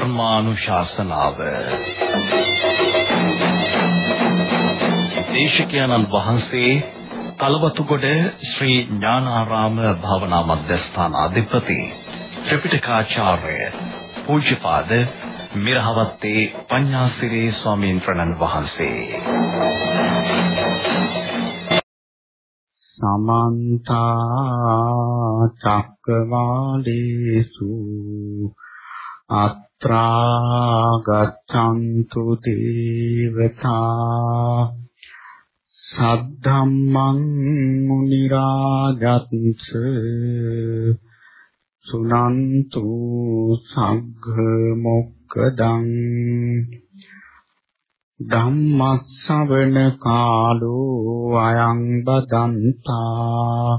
ධර්මානුශාසනාව. දේශකයන්න් වහන්සේ කලවතුගොඩ ශ්‍රී ඥානාරාම භාවනා මධ්‍යස්ථාන අධිපති ත්‍රිපිටකාචාර්ය පූජ්‍යපාද මිරහවත්තේ පඤ්ඤාසිරේ ස්වාමීන් වහන්සේ. සමන්ත චක්කවාලේසු අත්‍රා ගච්ඡන්තු දේවතා සද්ධම්මං මුනි රාජත්ස සුනන්තු සග්ග මොක්කදං ධම්මස්සවන කාලෝ අයං බදන්තා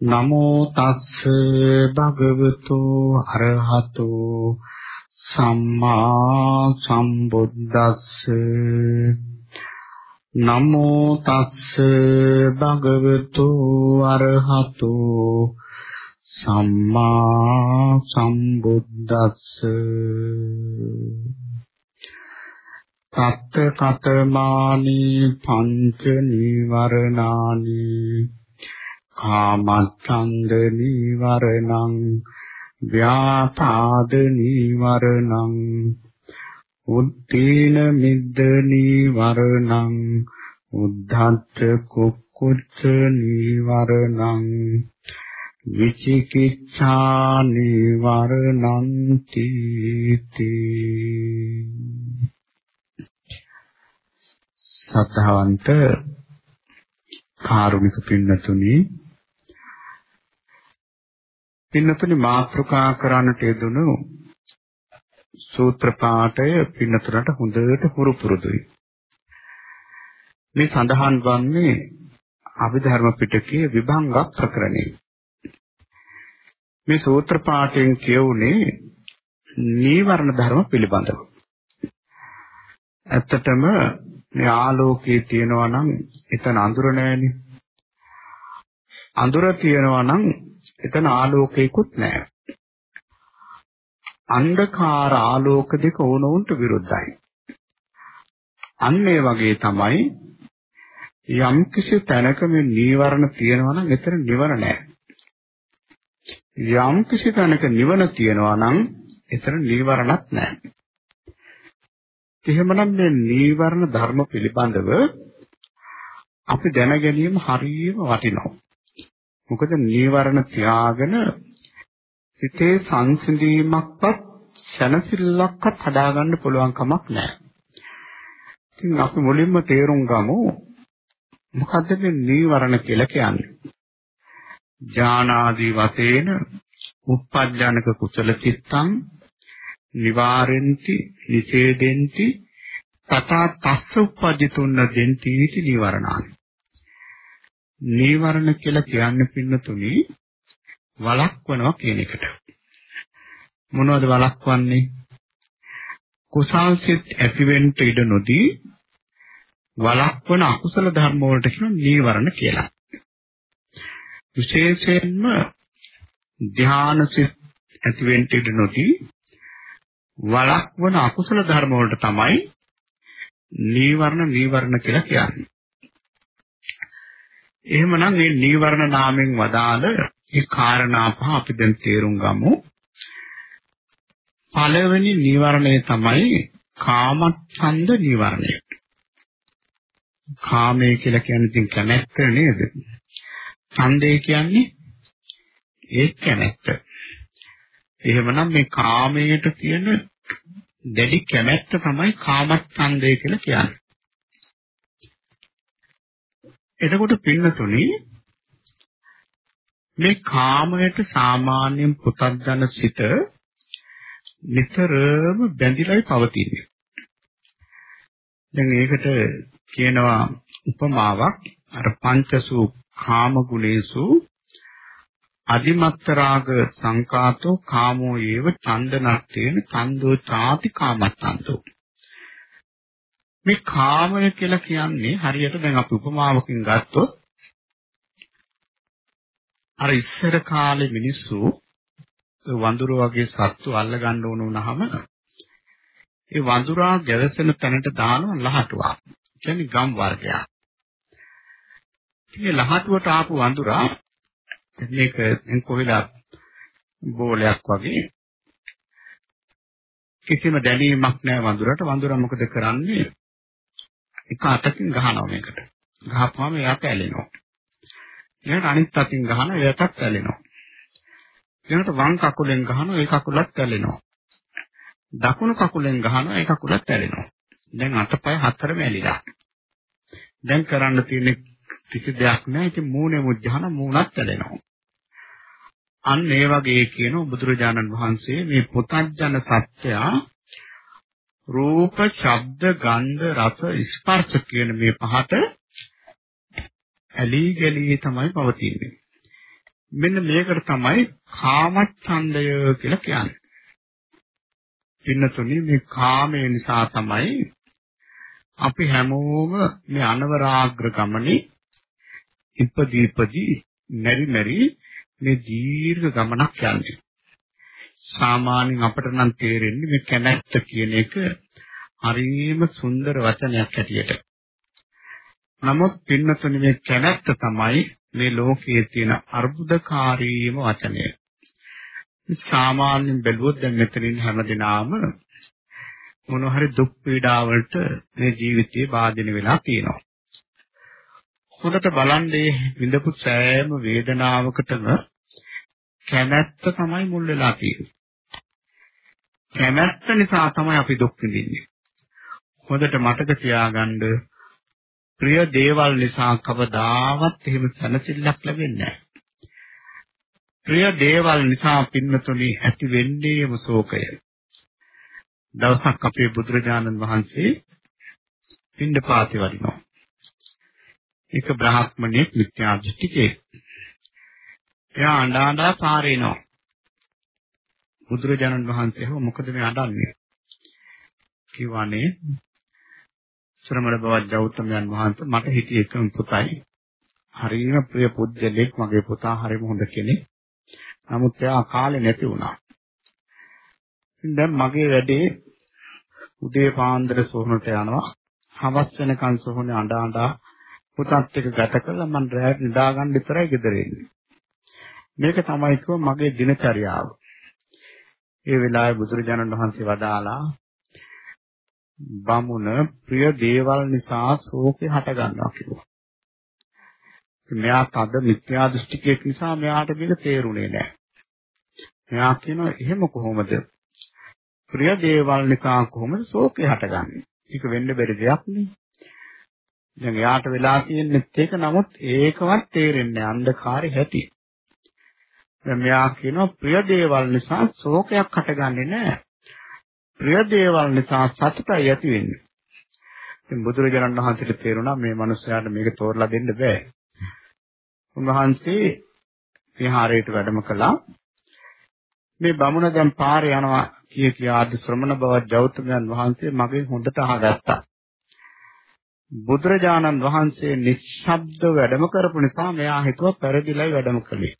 නමෝ තස්ස භගවතු අරහතු සම්මා සම්බුද්දස්ස. නමෝ තස්ස භගවතු අරහතු සම්මා සම්බුද්දස්ස. තත්ත කතමානි පංච නීවරණානි කාමච්ඡන්ද නීවරණං ව්‍යාපාද නීවරණං උත්තීන මිද්ද නීවරණං උද්ධච්ච කුක්කුච්ච නීවරණං විචිකිච්ඡා නිවරණන්ති සද්ධාවන්ත කාරුණික පින්නතුනි පින්නතුනි මාත්‍රිකා කරන්නට යෙදුණු සූත්‍ර පාඨය පින්නතුලට හොඳට හුරු පුරුදුයි මේ සඳහන් වන්නේ අභිධර්ම පිටකයේ විභංග ප්‍රකරණේ මේ සූත්‍ර පාඨයෙන් කියුනේ නීවරණ ධර්ම පිළිබඳව. ඇත්තටම මේ ආලෝකයේ තියෙනවා නම් එතන අඳුර නැහැනේ. අඳුර තියෙනවා නම් එතන ආලෝකයකුත් නැහැ. අන්ධකාර ආලෝක දෙක ඕනෝන්ට විරුද්ධයි. අන්න ඒ වගේ තමයි යම් කිසි තැනක මේ නීවරණ තියෙනවා නම් එතන නිවර නැහැ. යම් කිසි තැනක නිවන තියෙනවා නම් එතන නීවරණක් නැහැ. එහෙමනම් මේ නීවරණ ධර්ම පිළිබඳව අපි දැන ගැනීම හරියම වටිනවා. මොකද නීවරණ තියාගෙන සිතේ සංසිඳීමක්වත් සැනසෙල්ලක්වත් හදාගන්න පුළුවන් කමක් නැහැ. ඉතින් අපි මුලින්ම තේරුම් ගමු මොකද්ද මේ නීවරණ කියලා කියන්නේ? ඥානාදී වශයෙන් උප්පජ්ජනක කුසල චිත්තං නිවාරෙන්ති නිසේදෙන්ති තථා තස්ස උපජ්ජතුන්න දෙන්ති इति නිවරණානි නීවරණ කියලා කියන්නේ පින්නතුනි වළක්වනවා කියන එකට. මොනවද වළක්වන්නේ? කුසල් සිත් ඇතිවෙන්න ඉඩ නොදී වළක්වන අකුසල ධර්ම වලට කියන නීවරණ කියලා. විශේෂයෙන්ම ධ්‍යාන සිත් ඇතිවෙන්න ඉඩ නොදී වළක්වන අකුසල ධර්ම වලට තමයි නීවරණ නීවරණ කියලා කියන්නේ. එහෙමනම් මේ නීවරණ නාමයෙන් වදාළ මේ කාරණා පහ අපි දැන් තේරුම් ගමු. පළවෙනි නීවරණය තමයි කාමච්ඡන්ද නීවරණය. කාමය කියලා කියන්නේ ඉතින් කැමැත්ත නේද? ඡන්දය කියන්නේ ඒ කැමැත්ත. එහෙමනම් මේ කාමයට තියෙන දැඩි කැමැත්ත තමයි කාමච්ඡන්දය කියලා කියන්නේ. එතකොට පින්නතුනි මේ කාමයට සාමාන්‍යයෙන් පුතග්ජන සිත නිතරම බැඳිලායි පවතින්නේ. දැන් ඒකට කියනවා උපමාවක් අර පංචසු කාම ගුණේසු අදිමත්තරාග සංකාතෝ කාමෝ ඒව චන්දනත්තේන චන්දෝ ചാති කාමත්තන්තෝ මේ කාමය කියලා කියන්නේ හරියට දැන් අපි උපමාවකින් ගත්තොත් අර ඉස්සර කාලේ මිනිස්සු වඳුර වගේ සත්තු අල්ල ගන්න ඕන වුණාම ඒ වඳුරා ගැවසෙන තැනට දානවා ලහටුවක්. කියන්නේ ගම් වර්ගයක්. මේ ලහටුවට ආපු වඳුරා මේක කොහෙලා බෝලයක් වගේ කිසිම දැනීමක් නැහැ වඳුරට වඳුරා මොකද කරන්නේ එක අතකින් ගහනවා මේකට. ගහපුවම එයාට ඇලෙනවා ඊළඟට අනිත් අතින් ගහන එයාටත් ඇලෙනවා ඊළඟට වම් කකුලෙන් ගහනවා ඒ කකුලත් ඇලෙනවා දකුණු කකුලෙන් ගහනවා ඒ කකුලත් ඇලෙනවා දැන් අතපය හතරම ඇලිලා. දැන් කරන්න තියෙන්නේ කිසි දෙයක් නැහැ. ඉතින් මූණේ මුජ්ජහන මූණත් ඇලෙනවා. අන්න ඒ වගේ කියන බුදුරජාණන් වහන්සේ මේ පුතඥ සත්‍යය රූප, ශබ්ද, ගන්ධ, රස, ස්පර්ශ කියන මේ පහට ඇලී ගලී තමයි පවතින්නේ. මෙන්න මේකට තමයි කාමච්ඡන්දය කියලා කියන්නේ. පින්නතුනි මේ කාමය නිසා තමයි අපි හැමෝම මේ අනවරාග්‍ර ගමනේ ඉපදීපදී මෙරි මෙරි මේ දීර්ඝ ගමනක් යන්නේ. සාමාන්‍යයෙන් අපට නම් තේරෙන්නේ මේ කැමැත්ත කියන එක හරිම සුන්දර වචනයක් හැටියට. නමුත් පින්නතුනි මේ කැමැත්ත තමයි මේ ලෝකයේ තියෙන අර්බුදකාරීම වචනය. සාමාන්‍යයෙන් බැලුවොත් දැන් මෙතනින් හැමදෙනාම මොන හරි දුක් පීඩාවලට මේ ජීවිතේ බාධින වෙලා තියෙනවා. හොඳට බලන්නේ විඳපු සෑම වේදනාවකටම කැමැත්ත තමයි මුල් වෙලා තියෙන්නේ. කැමැත්ත නිසා තමයි අපි දුක් විඳින්නේ. හොඳට මතක තියාගන්න ප්‍රිය දේවල් නිසා කවදාවත් එහෙම සැනසෙල්ලක් ලැබෙන්නේ නැහැ. ප්‍රිය දේවල් නිසා පින්නතුනි ඇති වෙන්නේම ශෝකය. දවසක් අපේ බුදුරජාණන් වහන්සේ පින්ඩපාතේ වඩිනවා. එක බ්‍රාහ්මණෙක් මිත්‍යා දෘෂ්ටිකේ. එයා අඬ අඬා පාරේනවා. බුදුරජාණන් වහන්සේ හෝ මොකද මේ අඬන්නේ? කිව්වනේ ශ්‍රමණ බවත් ගෞතමයන් වහන්සේ මට හිටිය එකම පුතයි. හරිම ප්‍රිය පුද්ගලෙක් මගේ පුතා හරිම හොඳ කෙනෙක්. නමුත් එයා කාලේ නැති වුණා. දැන් මගේ වැඩේ උදේ පාන්දර සොහනට යනවා. හවස් වෙනකන් සොහනේ අඬ අඬා පුතත් එක්ක ගත කළා මම රැයට නිදාගන්න විතරයි ගෙදර එන්නේ. මේක තමයි කිව්ව මගේ දිනචරියාව. ඒ වෙලාවේ බුදුරජාණන් වහන්සේ වදාලා බමුණ ප්‍රිය දේවල් නිසා ශෝකේ හට ගන්නවා කිව්වා. මෙයා තද මිත්‍යා දෘෂ්ටිකයෙක් නිසා මෙයාට මේක තේරුනේ නැහැ. මෙයා කියනවා එහෙම කොහොමද? ප්‍රිය දේවල් නිසා කොහොමද ශෝකේ හටගන්නේ? ඒක වෙන්න බැරි දෙයක් නේ. දැන් එයාට වෙලා තියෙන්නේ ඒක නමුත් ඒකවත් තේරෙන්නේ අන්ධකාරේ හැටි. දැන් මෙයා කියනවා ප්‍රිය දේවල් නිසා ශෝකයක් හටගන්නේ නැහැ. ප්‍රිය දේවල් නිසා සතුටයි ඇති වෙන්නේ. ඉතින් බුදුරජාණන් වහන්සේට තේරුණා මේ මිනිස්යාට මේක තෝරලා දෙන්න බෑ. උන්වහන්සේ විහාරයට වැඩම කළා. මේ බමුණ දැන් පාරේ යනවා කිය කියා ආදි ශ්‍රමණ බව ගෞතමයන් වහන්සේ මගෙන් හොඳට අහගත්තා. බුදුරජාණන් වහන්සේ නිශ්ශබ්ද වැඩම කරපු නිසා මෙයා හිතුවා පෙරදිලයි වැඩම කළේ.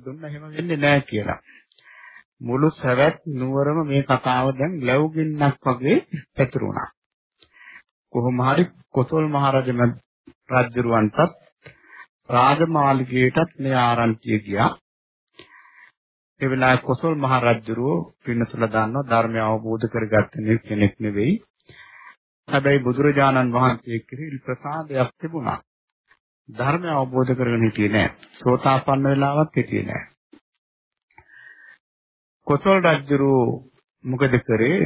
දුන්න එහෙම වෙන්නේ නැහැ කියලා. මුළු සවැත් නුවරම මේ කතාව දැන් ලැබුගින්නක් වගේ පැතිරුණා. කොහොම හරි කොසල් මහරජම රජුරවන්ටත් රාජමාලිගයටත් මේ ආරංචිය ගියා. ඒ වෙලාවේ කොසල් මහරජුරෝ පින්නතුල දන්නවා ධර්මය අවබෝධ කරගත්තේ කෙනෙක් නෙවෙයි. හැබැයි බුදුරජාණන් වහන්සේ කෙරෙහි ප්‍රසාදයක් තිබුණා. ධර්මය අවබෝධ කරගෙන හිටියේ නෑ. සෝතාපන්න වෙලාවත් හිටියේ නෑ. කොසල් රජුරු මොකද කරේ?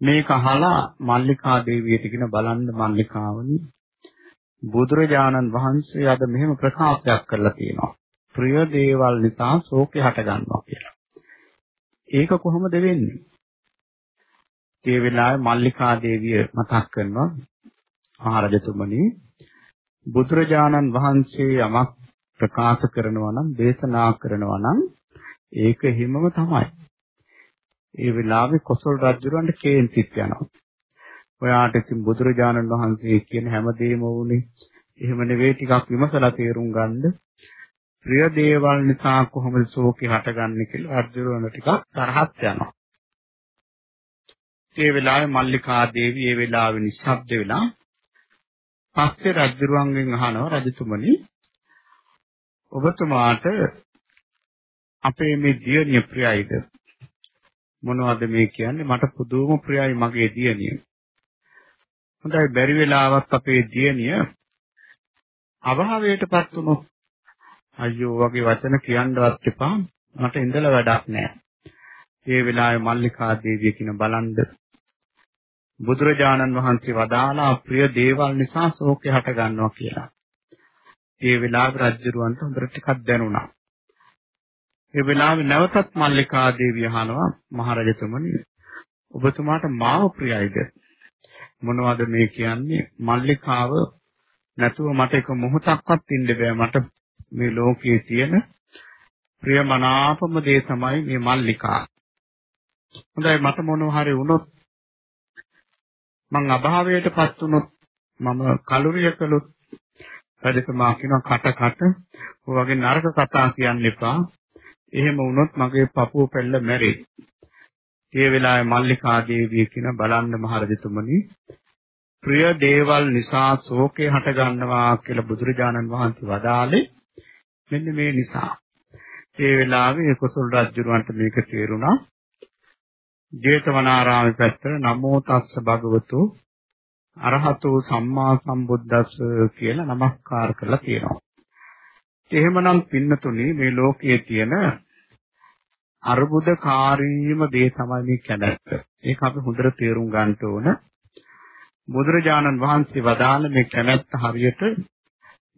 මේක අහලා මල්ලිකා දේවියට කියන බලන්න මල්ලිකාවනි බුදුරජාණන් වහන්සේ අද මෙහෙම ප්‍රකාශයක් කරලා තියෙනවා. ප්‍රිය දේවල් නිසා ශෝකය හට ගන්නවා කියලා. ඒක කොහොමද වෙන්නේ? ඒ වෙලාවේ මල්ලිකා දේවිය මතක් කරනවා මහරජතුමනි බුදුරජාණන් වහන්සේ යමක් ප්‍රකාශ කරනවා නම් දේශනා කරනවා නම් ඒක හිමම තමයි. ඒ වෙලාවේ කොසල් රජුරන්ට කේන්තිත් යනවා. ඔයාට ඉතින් බුදුරජාණන් වහන්සේ කියන හැමදේම වුනේ එහෙම නෙවෙයි ටිකක් විමසලා තේරුම් ගන්න. ප්‍රිය දේවල් නිසා කොහොමද ශෝකේ හටගන්නේ කියලා අර්ජුනන ටිකක් තරහත් යනවා. ඒ වෙලාවේ මල්ලිකා දේවිය ඒ වෙලාවේ නිශ්ශබ්ද වෙලා පස්සේ රජුරුවන්ගෙන් අහනවා රජතුමනි ඔබතුමාට අපේ මේ දියණිය ප්‍රියයිද? මොනවද මේ කියන්නේ? මට පුදුම ප්‍රියයි මගේ දියණිය. හොඳයි බැරි වෙලාවක් අපේ දියණිය අභාවයටපත් වුණොත් අයියෝ වගේ වචන කියන්නවත් එපා. මට ඉඳලා වැඩක් නැහැ. ඒ වෙලාවේ මල්ලිකා දේවිය කියන බලන්ද බුදුරජාණන් වහන්සේ වදාලා ප්‍රිය දේවල් නිසා ශෝකය හට ගන්නවා කියලා. ඒ වෙලාවේ රජුරවන්ට හොඳට ටිකක් දැනුණා. ඒ වෙලාවේ නැවතත් මල්ලිකා දේවිය අහනවා මහරජතුමනි ඔබතුමාට මාව ප්‍රියයිද? මොනවද මේ කියන්නේ මල්ලිකාව නැතුව මට එක මොහොතක්වත් ඉන්න බෑ මට මේ ලෝකයේ තියෙන ප්‍රියමනාපම දේ තමයි මේ මල්ලිකා හොඳයි මට මොනවා හරි වුණොත් මං අභාවයටපත් වුණොත් මම කලුරිය කළොත් රජතුමා කියනවා කට කට ඔය වගේ නරක කතා කියන්න එපා එහෙම වුණොත් මගේ පපුව පෙළ මැරෙයි ඒ වෙලාවේ මල්ලිකා දේවිය කියන බලන්න මහරජතුමනි ප්‍රිය දේවල් නිසා ශෝකේ හට ගන්නවා කියලා බුදුරජාණන් වහන්සේ වදාළේ මෙන්න මේ නිසා. ඒ වෙලාවේ කුසල රජුරවන්ට මේක තේරුණා. ජේතවනාරාමේ පැත්තට නමෝ තස්ස භගවතු අරහතෝ සම්මා සම්බුද්දස්ස කියලා নমස්කාර කරලා තියෙනවා. එහෙමනම් පින්නතුනි මේ ලෝකයේ තියෙන අරුබුදකාරීම දේ තමයි මේ කැමැත්ත. ඒක අපි හොඳට තේරුම් ගන්න ඕන. බුදුරජාණන් වහන්සේ වදාළ මේ කැමැත්ත හරියට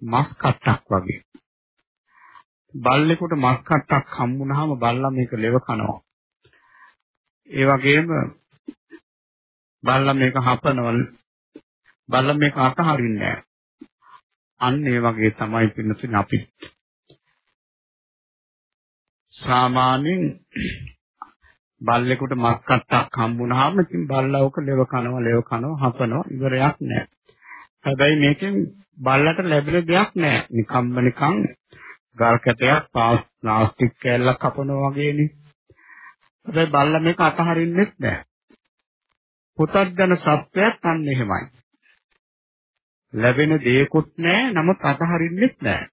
මස් කට්ටක් වගේ. බල්ලෙකුට මස් කට්ටක් හම්බුනහම බල්ලා මේක ලෙව කනවා. ඒ වගේම බල්ලා මේක හපනවල බල්ලා මේක අතහරින්නේ නැහැ. අන්න ඒ වගේ තමයි පින්නතුනි අපි සාමාන්‍යයෙන් බල්ලෙකුට මස් කට්ටක් හම්බුනහම ඉතින් බල්ලා ඔක ලෙව කනවා ලෙව කනවා හපනවා ඉවරයක් නැහැ. හැබැයි මේකෙන් බල්ලට ලැබෙන දෙයක් නැහැ. නිකම්ම නිකන් ගල් කැටයක් ප්ලාස්ටික් කෑල්ලක් කපනවා වගේනේ. හැබැයි බල්ලා මේක අතහරින්නෙත් නැහැ. පුතත්ජන සත්‍යයක් අන්න එහෙමයි. ලැබෙන දේකුත් නැහැ නමුත් අතහරින්නෙත් නැහැ.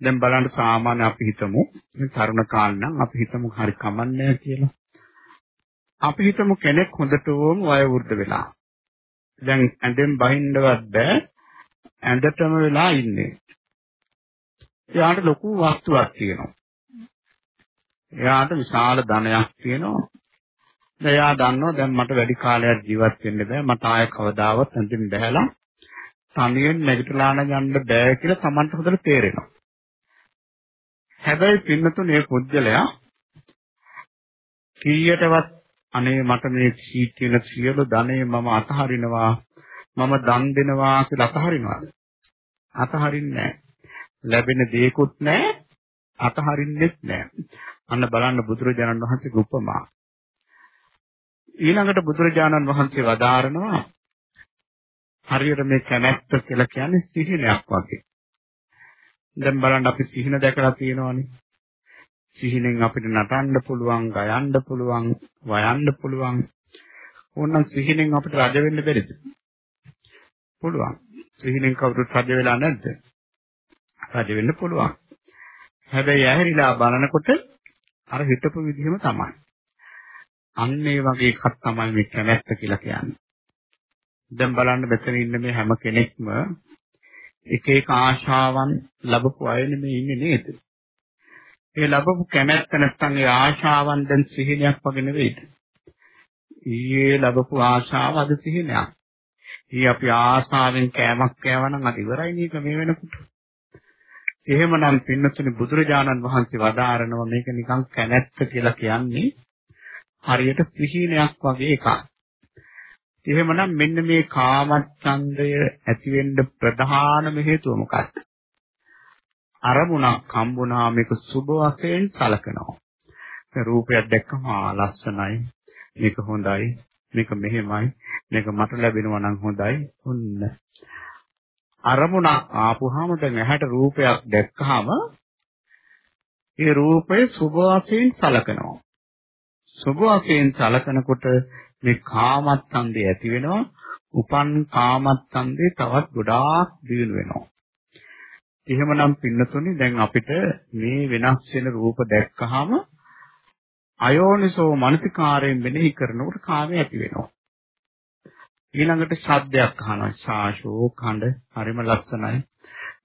දැන් බලන්න සාමාන්‍ය අපි හිතමු තරුණ කාලේ නම් අපි හිතමු හරි කමන්නේ කියලා. අපි හිතමු කෙනෙක් හොඳටම වය වෘද්ධ වෙලා. දැන් ඇඳෙන් බහින්නවත් බෑ. ඇඳටම වෙලා ඉන්නේ. එයාට ලොකු වස්තුවක් තියෙනවා. එයාට විශාල ධනයක් තියෙනවා. දැන් එයා දන්නවා දැන් මට වැඩි කාලයක් ජීවත් වෙන්න බෑ. මට ආය කවදාවත් ඇඳෙන් බහැලා තනියෙන් නැගිටලා යන්න බෑ කියලා Tamanට හොඳට තේරෙනවා. හැබැයි පින්නතුනේ පුජ්‍යලයා කීයටවත් අනේ මට මේ සීට් වෙන සියලු ධනෙ මම අතහරිනවා මම දන් දෙනවා කියලා අතහරිනවද අතහරින්නේ ලැබෙන දේකුත් නැහැ අතහරින්නෙත් නැහැ අන්න බලන්න බුදුරජාණන් වහන්සේගේ උපමා ඊළඟට බුදුරජාණන් වහන්සේ වදාරනවා හරියට මේ කැමැත්ත කියලා කියන්නේ සිහිනයක් වගේ දැන් බලන්න අපි සිහින දැකලා තියෙනවානේ. සිහිනෙන් අපිට නටන්න පුළුවන්, ගයන්න පුළුවන්, වයන්න පුළුවන්. ඕනනම් සිහිනෙන් අපිට රජ වෙන්න බැරිද? පුළුවන්. සිහිනෙන් කවුරුත් රජ වෙලා නැද්ද? රජ වෙන්න පුළුවන්. හැබැයි ඇහැරිලා බලනකොට අර හිතපු විදිහම තමයි. අන්න ඒ වගේ එකක් තමයි මේ කැමැත්ත කියලා කියන්නේ. දැන් බලන්න මෙතන ඉන්න මේ හැම කෙනෙක්ම එක එක ආශාවන් ලැබපු අය නෙමෙයි ඉන්නේ නේද? ඒ ලැබපු කැමැත්ත නැත්නම් ඒ ආශාවන් දැන් සිහිනයක් වගේ නෙවෙයිද? ඊයේ ලැබපු ආශාව අද සිහිනයක්. ඊ අපි ආශාවෙන් කෑමක් කෑවනම් අද ඉවරයි නේද මේ වෙනකොට. එහෙමනම් පින්නතුනි බුදුරජාණන් වහන්සේ වදාරනවා මේක නිකන් කැනැත්ත කියලා කියන්නේ හරියට පිහිනයක් වගේ එකක්. එහෙමනම් මෙන්න මේ කාමච්ඡන්දය ඇති වෙන්න ප්‍රධානම හේතුව මොකක්ද? අරමුණක් හම්බුනා මේක සුබ වශයෙන් සලකනවා. රූපයක් දැක්කම ආ ලස්සනයි, මේක හොඳයි, මේක මෙහෙමයි, මේක මට ලැබෙනවා නම් හොඳයි. ඔන්න. අරමුණක් ආපුහම දැන් ඇහැට රූපයක් දැක්කහම ඒ රූපය සුබ වශයෙන් සලකනවා. සුබ වශයෙන් සලකනකොට මේ කාමච්ඡන්දය ඇති වෙනවා. උපන් කාමච්ඡන්දේ තවත් ගොඩාක් දියුණු වෙනවා. එහෙමනම් පින්නතුනි දැන් අපිට මේ වෙනස් වෙන රූප දැක්කහම අයෝනිසෝ මනසිකාරයෙන් මෙනෙහි කරනකොට කාමය ඇති වෙනවා. ඊළඟට ශබ්දයක් අහනවා. ශාෂෝ කඳ හරිම ලස්සනයි.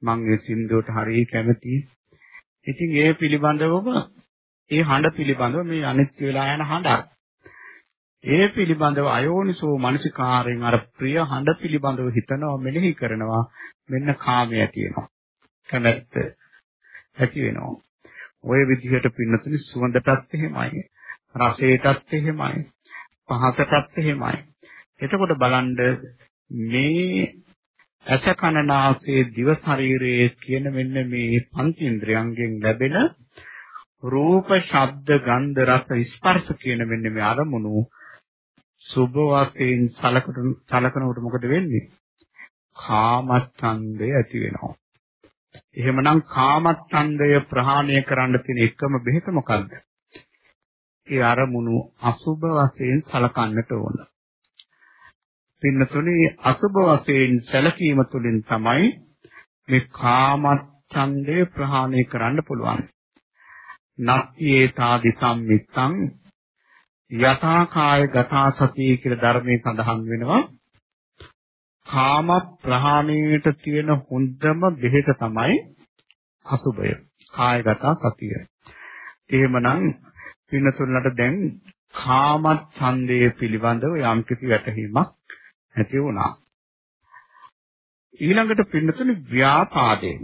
මම ඒ සින්දුවට හරිය කැමතියි. ඉතින් ඒ පිළිබඳවම ඒ හඬ පිළිබඳව මේ අනිත්‍ය වෙලා යන හඬක්. ඒ පිළිබඳව අයෝනිසෝ මනසිකාරයෙන් අර ප්‍රිය හඬ පිළිබඳව හිතනවා මෙනෙහි කරනවා මෙන්න කාමය ඇති වෙනවා. කැමැත්ත ඇති වෙනවා. ওই විදිහට පින්නතුනි සුවඳටත් එහෙමයි. රසයටත් එහෙමයි. පහසටත් එහෙමයි. එතකොට බලන්න මේ ඇස කන නාසය දිව ශරීරයේ කියන මෙන්න මේ පංචේන්ද්‍රයන්ගෙන් ලැබෙන රූප ශබ්ද ගන්ධ රස ස්පර්ශ කියන මෙන්න මේ අරමුණු සුභ වශයෙන් සලකනකොට මොකද වෙන්නේ? කාමච්ඡන්දය ඇති වෙනවා. එහෙමනම් කාමච්ඡන්දය ප්‍රහාණය කරන්න තියෙන එකම බෙහෙත මොකද්ද? ඒ අරමුණු අසුභ වශයෙන් සලකන්නට ඕන. පින්නතුනේ අසුභ වශයෙන් සැලකීම තුළින් තමයි මේ කාමච්ඡන්දය ප්‍රහාණය කරන්න පුළුවන්. නත්තිේතා දිසම්මිත්තං යථා කාය ගතා සතිය කියලා ධර්මයේ සඳහන් වෙනවා. කාම ප්‍රහාණයට තියෙන හොඳම බෙහෙත තමයි අසුබය. කායගත සතිය. එහෙමනම් පින්නතුල්ලට දැන් කාම ඡන්දයේ පිළිබඳව යම්කිසි වැටහීමක් ඇති වුණා. ඊළඟට පින්නතුනේ ව්‍යාපාදයෙන්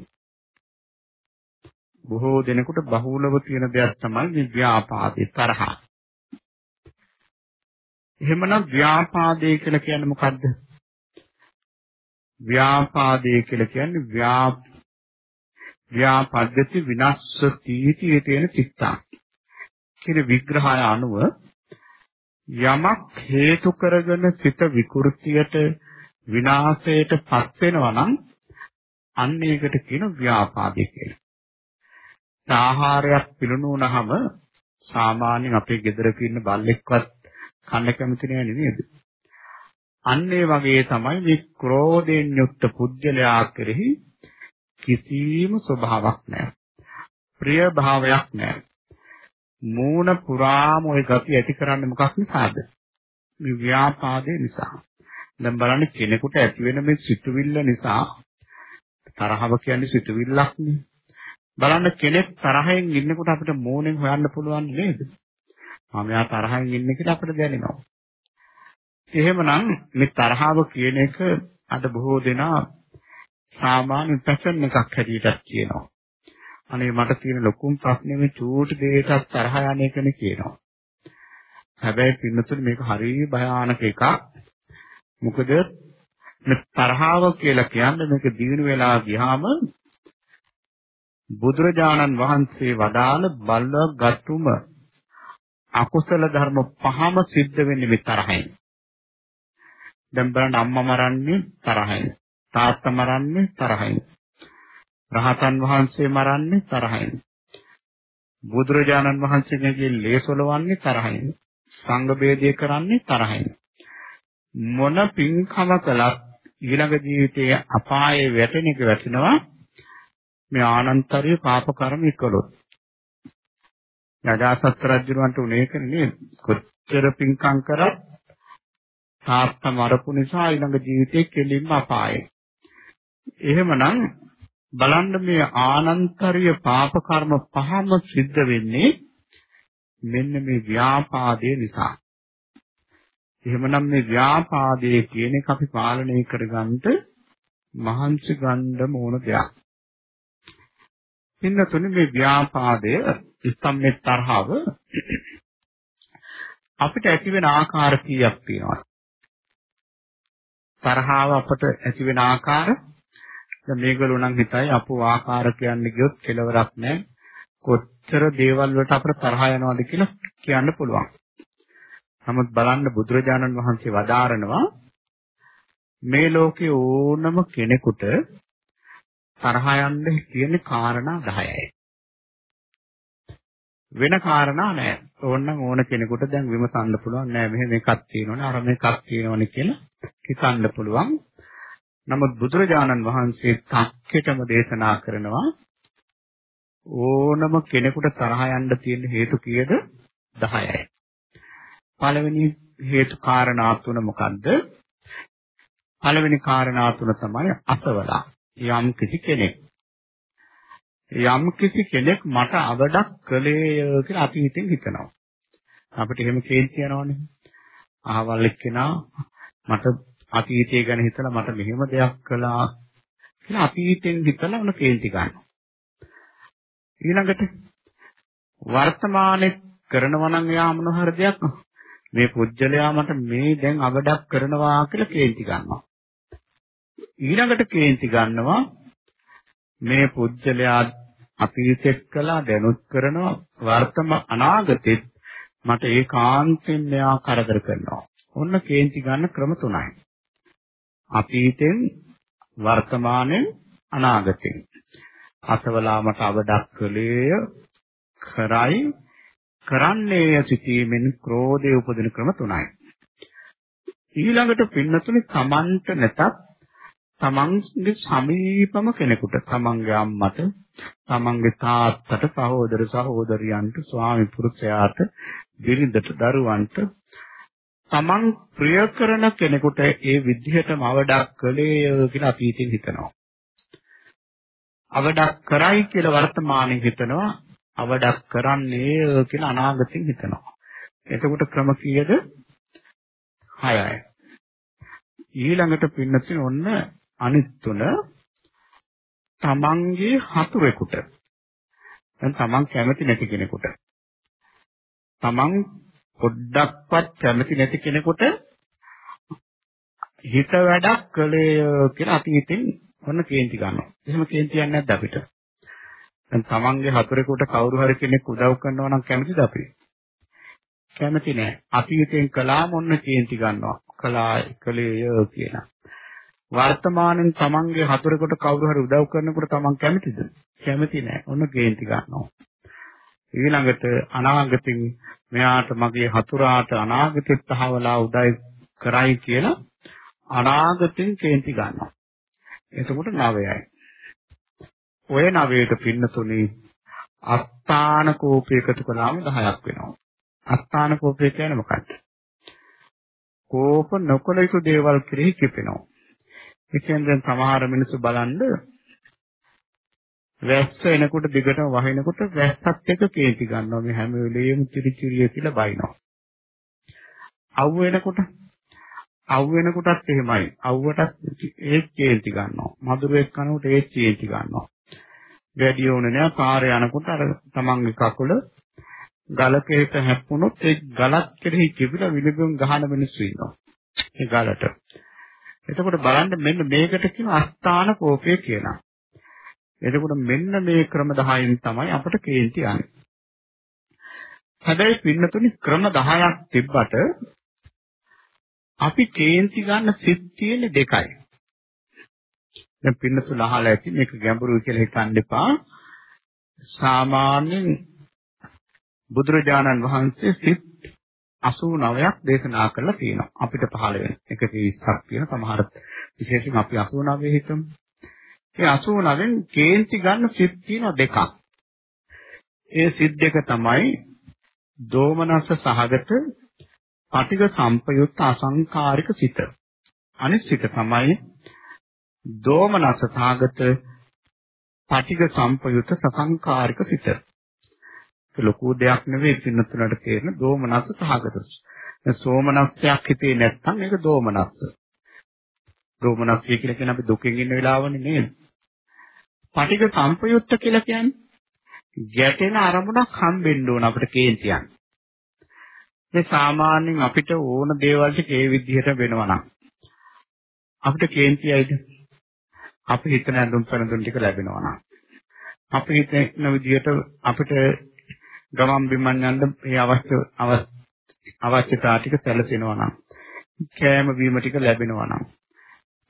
බොහෝ දෙනෙකුට බහුලව තියෙන දෙයක් තමයි මේ ව්‍යාපාදේ තරහ. එහෙමනම් ව්‍යාපාදේ කියලා කියන්නේ මොකද්ද? ව්‍යාපාදේ කියලා කියන්නේ ව්‍යා ව්‍යාපද්දති විනස්ස තීතියේ තියෙන චිත්තං කියන විග්‍රහය අනුව යමක් හේතු කරගෙන සිත විකෘතියට විනාශයට පත් වෙනවා නම් අන්න ඒකට කියන ව්‍යාපාදේ කියලා. ආහාරයක් පිළුණු වුණාම සාමාන්‍යයෙන් අපේ ගෙදරක ඉන්න බල්ලෙක්වත් කන්න කැමති නෑ නේද? අන්න ඒ වගේ තමයි මේ ක්‍රෝධයෙන් යුක්ත පුජ්‍යලයා කෙරෙහි කිසිම ස්වභාවයක් නැහැ. ප්‍රිය භාවයක් නැහැ. මූණ පුරාම ওই ගති ඇති කරන්නේ මොකක් නිසාද? මේ ව්‍යාපාදේ නිසා. දැන් බලන්න කෙනෙකුට ඇති වෙන මේ සිතුවිල්ල නිසා තරහව කියන්නේ සිතුවිල්ලක් නේ. බලන්න කෙනෙක් තරහෙන් ඉන්නකොට අපිට මූණෙන් හොයන්න පුළුවන් නේද? මම යා තරහෙන් ඉන්නේ කියලා අපිට දැනෙනවා. එහෙමනම් මේ තරහව කියන එක අද බොහෝ දෙනා සාමාන්‍ය පැෂන් එකක් හැටියට කියනවා. අනේ මට තියෙන ලොකුම ප්‍රශ්නේ මේ චූටි දෙයකට තරහ යන එකනේ කියනවා. හැබැයි පින්නතුනේ මේක හරිය භයානක එකක්. මොකද මේ තරහව කියලා කියන්නේ මේක දිනු වෙලා ගියාම බුදුරජාණන් වහන්සේ වදාළ බල්ලගත්තුම අකුසල ධර්ම පහම සිද්ධ වෙන්නේ මේ තරහෙන්. දැන් බලන්න අම්මා මරන්නේ තරහෙන්. තාත්තා මරන්නේ තරහෙන්. රහතන් වහන්සේ මරන්නේ තරහෙන්. බුදුරජාණන් වහන්සේගේ ලේසොලවන්නේ තරහෙන්. සංඝ බේදය කරන්නේ තරහෙන්. මොන පින්කම කළත් ඊළඟ ජීවිතයේ අපායේ වැටෙන එක වැටෙනවා මේ ආනන්තරිය පාප කර්ම කළොත්. යජාසත් රජුන්ට උනේ කන්නේ කොච්චර පින්කම් කරත් තාත්තා මරපු නිසා ඊළඟ ජීවිතේ කෙලින්ම අපායේ. එහෙමනම් බලන්න මේ ආනන්තරිය පාප කර්ම පහම සිද්ධ වෙන්නේ මෙන්න මේ ව්‍යාපාදයේ නිසා. එහෙමනම් මේ ව්‍යාපාදයේ කියන එක අපි පාලනය කරගන්න මහන්සි ගන්න ඕන දෙයක්. පින්නතුනේ මේ ව්‍යාපාදය ඉස්සම් මේ තරහව අපිට ඇති වෙන ආකාර කීයක් තියෙනවා තරහව අපට ඇති වෙන ආකාර දැන් මේගොල්ලෝ නම් හිතයි අපෝ ආකාර කියන්නේ ගියොත් කෙලවරක් නැහැ කොච්චර දේවල් වලට අපිට තරහ යනවද කියලා කියන්න පුළුවන් නමුත් බලන්න බුදුරජාණන් වහන්සේ වදාරනවා මේ ලෝකේ ඕනම කෙනෙකුට තරහ යන්න තියෙන කාරණා 10යි. වෙන කාරණා නැහැ. ඕනනම් ඕන කෙනෙකුට දැන් විමසන්න පුළුවන් නෑ මෙහෙම එකක් තියෙනවනේ අර මේකක් තියෙනවනේ කියලා හිතන්න පුළුවන්. නමුත් බුදුරජාණන් වහන්සේ තක්කෙටම දේශනා කරනවා ඕනම කෙනෙකුට තරහ යන්න තියෙන හේතු කීයද 10යි. පළවෙනි හේතු කාරණා තුන මොකද්ද? පළවෙනි කාරණා තුන තමයි අසවලා. යම් කිසි කෙනෙක් යම් කිසි කෙනෙක් මට අවඩක් කළේ කියලා අතීතෙන් හිතනවා. අපිට එහෙම කේන්ති යනවනේ. අහවල් එක්කෙනා මට අතීතය ගැන හිතලා මට මෙහෙම දෙයක් කළා කියලා අතීතෙන් හිතලා උන කේන්ති ගන්නවා. ඊළඟට වර්තමානයේ කරනවා නම් යා මොන හරි දෙයක් මේ පුජ්‍යලයා මට මේ දැන් අවඩක් කරනවා කියලා කේන්ති ගන්නවා. ඊළඟට කේන්ති ගන්නවා මේ පුජ්‍යලයා අතීතෙත් කළා දැනුත් කරනවා වර්තම අනාගතෙත් මට ඒකාන්තයෙන් මෙයා කරදර කරනවා. ඔන්න කේන්ති ගන්න ක්‍රම තුනයි. අතීතෙන් වර්තමානෙන් අනාගතෙන්. අසවලා මට අවඩක් කළේය කරයි කරන්නේ සිටීමෙන් ක්‍රෝධය උපදින ක්‍රම තුනයි. ඊළඟට පින්නතුනි තමන්ට නැතත් තමන්ගේ සමීපම කෙනෙකුට තමන්ගේ අම්මට තමන්ගේ තාත්තට සහෝදර සහෝදරියන්ට ස්වාමි පුරුෂයාට බිරිඳට දරුවන්ට තමන් ප්‍රිය කරන කෙනෙකුට ඒ විදිහටම අවඩක් කළේ කියලා අතීතෙන් හිතනවා. අවඩක් කරයි කියලා වර්තමානයේ හිතනවා. අවඩක් කරන්නේ කියලා අනාගතෙන් හිතනවා. එතකොට ක්‍රම කීයද? 6යි. ඊළඟට පින්නතින ඔන්න අනිත් තුන තමන්ගේ හතුරෙකුට දැන් තමන් කැමති නැති කෙනෙකුට තමන් පොඩ්ඩක්වත් කැමති නැති කෙනෙකුට හිත වැඩක් කළේ කියලා අතීතෙන් ඔන්න කේන්ති ගන්නවා. එහෙම කේන්ති යන්නේ නැද්ද අපිට? දැන් තමන්ගේ හතුරෙකුට කවුරු හරි කෙනෙක් උදව් කරනවා නම් කැමතිද අපි? කැමති නෑ. අතීතයෙන් කළාම ඔන්න කේන්ති ගන්නවා. කළා කලේ කියලා. වර්තමානෙන් තමන්ගේ හතුරෙකුට කවුරු හරි උදව් කරනකොට තමන් කැමතිද? කැමති නෑ. ඔන්න කේන්ති ගන්නවා. ඊළඟට අනාගතින් මෙයාට මගේ හතුරාට අනාගතෙත් තහවලා උදයි කරයි කියලා අනාගතෙන් කේන්ති ගන්නවා. එතකොට නවයයි. ඔය නවයට පින්නතුනේ අස්ථාන කෝපය එකතු කළාම 10ක් වෙනවා. අස්ථාන කෝපය කියන්නේ මොකක්ද? කෝප නොකළ යුතු දේවල් කෙරෙහි කිපෙනවා. ඒ කියන්නේ දැන් සමහර මිනිස්සු බලන්න වැස්ස එනකොට දිගටම වහිනකොට වැස්සත් එක්ක කේන්ති ගන්නවා. මේ හැම වෙලෙම චිරිචිරිය කියලා බයිනවා. අවු වෙනකොට අවු වෙනකොටත් එහෙමයි. අවුවටත් ඒ කේන්ති ගන්නවා. මధుරයක් කනකොට ඒ කේන්ති ගන්නවා. වැඩි ඕනේ නෑ පාරේ යනකොට අර තමන්ගේ කකුල ගලකේට හැප්පුණොත් ඒ ගලත් කෙරෙහි කිපිලා විලගුම් ගහන මිනිස්සු ඉන්නවා. ඒ ගලට. එතකොට බලන්න මෙන්න මේකට කියන අස්ථාන කෝපය කියලා. එතකොට මෙන්න මේ ක්‍රම 10න් තමයි අපට කේන්ති යන්නේ. හැබැයි පින්නතුනි ක්‍රම 10ක් තිබ්බට අපි කේන්ති ගන්න සිත් තියෙන්නේ දෙකයි. දැන් පින්නතුල අහලා ඇති මේක ගැඹුරුයි කියලා හිතන්න එපා. සාමාන්‍යයෙන් බුදුරජාණන් වහන්සේ සිත් 89ක් දේශනා කරලා තියෙනවා. අපිට පහළ වෙන 120ක් තියෙන සමහර විශේෂයෙන් අපි 89 හිතමු. ඒ 89න් කේන්ති ගන්න සිත් තියෙනවා දෙකක්. ඒ සිත් දෙක තමයි දෝමනස්ස සහගත පටිඝ සම්පයුක්ත අසංකාරික සිත. අනිත් සිත තමයි දෝමනස සාගත පටිඝ සම්පයුත සසංකාරික සිත. ලොකු දෙයක් නෙවෙයි පින්නතුලට තේරෙන දෝමනස සහගත. සෝමනස්සයක් හිතේ නැත්නම් ඒක දෝමනස්ස. දෝමනස්සය කියලා කියන අපි දුකෙන් ඉන්න වෙලාවනේ නේද? පටිඝ සම්පයුත්ත කියලා කියන්නේ ගැටෙන අරමුණක් හම්බෙන්න ඕන අපිට කේන්තියක්. මේ සාමාන්‍යයෙන් අපිට ඕන දේවල් ටික ඒ විදිහට වෙනවා නම් අපිට කේන්තියයිද? අපි හිතන ඇඳුම් පැළඳුම් ටික ලැබෙනවා නම් අපි හිතන විදිහට අපිට ගමන් බිමන් යන්න මේ අවශ්‍ය අවශ්‍යතා ටික සැලසෙනවා නම් කෑම බීම ටික ලැබෙනවා නම්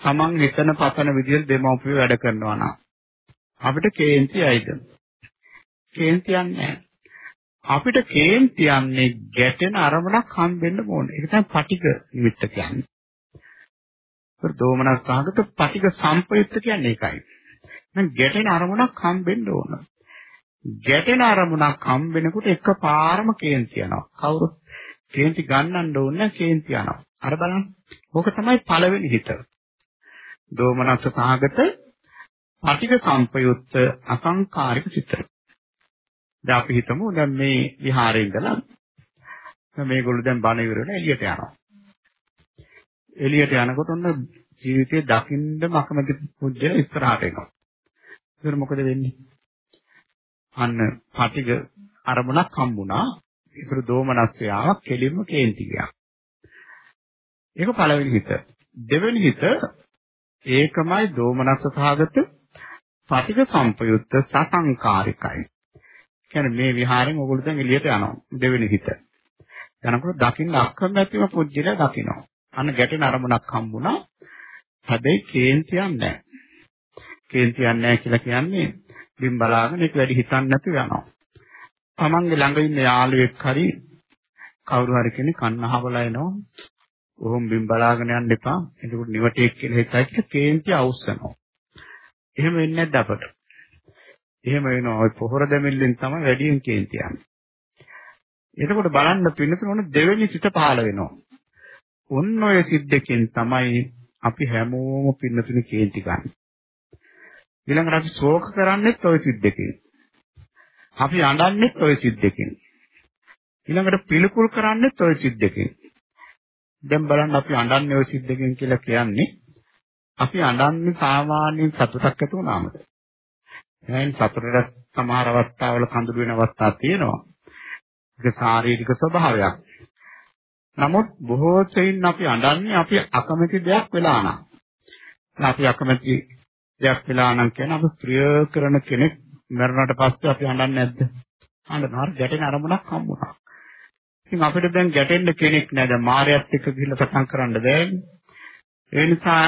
Taman හිතන පතන විදිහට දෙමව්පිය වැඩ කරනවා නම් අපිට කේන්තියයිද? කේන්තියන්නේ අපිට කේන්තියන්නේ ගැටෙන අරමුණක් හම්බෙන්න ඕනේ. ඒක තමයි පටික නිමිත්ත කියන්නේ. ඒක දෝමනස් සහගත පටික සම්පයුක්ත කියන්නේ ඒකයි. දැන් ගැටෙන අරමුණක් හම්බෙන්න ඕන. ගැටෙන අරමුණක් හම්බෙනකොට එකපාරම කේන්ති යනවා. කවුරුත් කේන්ති ගන්නන්න ඕනේ කේන්ති යනවා. අර බලන්න. ඕක තමයි පළවෙනි හිත. දෝමනස් සහගත පටික සම්පයුක්ත අසංකාරික සිත. දැන් අපි හිතමු දැන් මේ විහාරේ ඉඳලා මේගොල්ලෝ දැන් බණ ඉවරන එළියට යනවා. එළියට යනකොට ඔන්න ජීවිතේ දකින්න මකමැති පුජ්‍යල ඉස්සරහට එනවා. ඒතර මොකද වෙන්නේ? අන්න පටිග අරමුණක් හම්බුණා. ඒතර දෝමනස්යාවක් කෙලින්ම කේන්ති ගියා. ඒක පළවෙනි හිත. දෙවෙනි හිත ඒකමයි දෝමනස්ස සහගත පටිග සම්පයුක්ත සසංකාරිකයි. කියන්නේ මේ විහාරෙන් ඕගොල්ලෝ දැන් එළියට යනවා. දෙවෙනි හිත. යනකොට දකින්න අක්කමැතිම පුජ්‍යල දකින්නවා. අන්න ගැටෙන අරමුණක් හම්බුණා. හැබැයි කේන්තියක් නැහැ. කේන්තියක් නැහැ කියලා කියන්නේ බිම් බලාගෙන ඒක වැඩි හිතන්නේ නැතුව යනවා. තමන්ගේ ළඟ ඉන්න යාළුවෙක් හරි කවුරු හරි කෙනෙක් කන්න අහවලා එනවා. ඔහොම බිම් බලාගෙන යන්න එපා. එතකොට නිවටේක් කියලා හිතයි කේන්තිය අවුස්සනවා. එහෙම වෙන්නේ නැද්ද අපට? එහෙම වෙනවා. ওই පොහොර දෙමිල්ලෙන් තමයි වැඩියෙන් කේන්ති යන්නේ. එතකොට බලන්න පින්නතුන දෙවෙනි සිත පහළ වෙනවා. ඔන්න ඔය සිද්දකින් තමයි අපි හැමෝම පින්නතුනි කේන්ති ගන්න. ඊළඟට අපි ශෝක කරන්නේත් ඔය සිද්දකින්. අපි අඬන්නේත් ඔය සිද්දකින්. ඊළඟට පිළිකුල් කරන්නේත් ඔය සිද්දකින්. දැන් බලන්න අපි අඬන්නේ ඔය සිද්දකින් කියලා කියන්නේ අපි අඬන්නේ සාමාන්‍යයෙන් සතුටක් ඇති වුණාමද? එහෙනම් සතුටට සමහර අවස්ථාවල කඳුළු වෙන අවස්ථා තියෙනවා. ඒක ශාරීරික ස්වභාවයක්. නමුත් බොහෝ සෙයින් අපි අඬන්නේ අපි අකමැති දෙයක් වෙලා නම්. අපි අකමැති දෙයක් වෙලා නම් කියන අපි ප්‍රිය කරන කෙනෙක් මරණයට පස්සේ අපි අඬන්නේ නැද්ද? අඬනවා ගැටෙන අරමුණක් හම්බුණා. ඉතින් අපිට දැන් ගැටෙන්න කෙනෙක් නැහැ. දැන් මායයත් එක්ක ගිහිල්ලා සටන් කරන්න බෑනේ. ඒ නිසා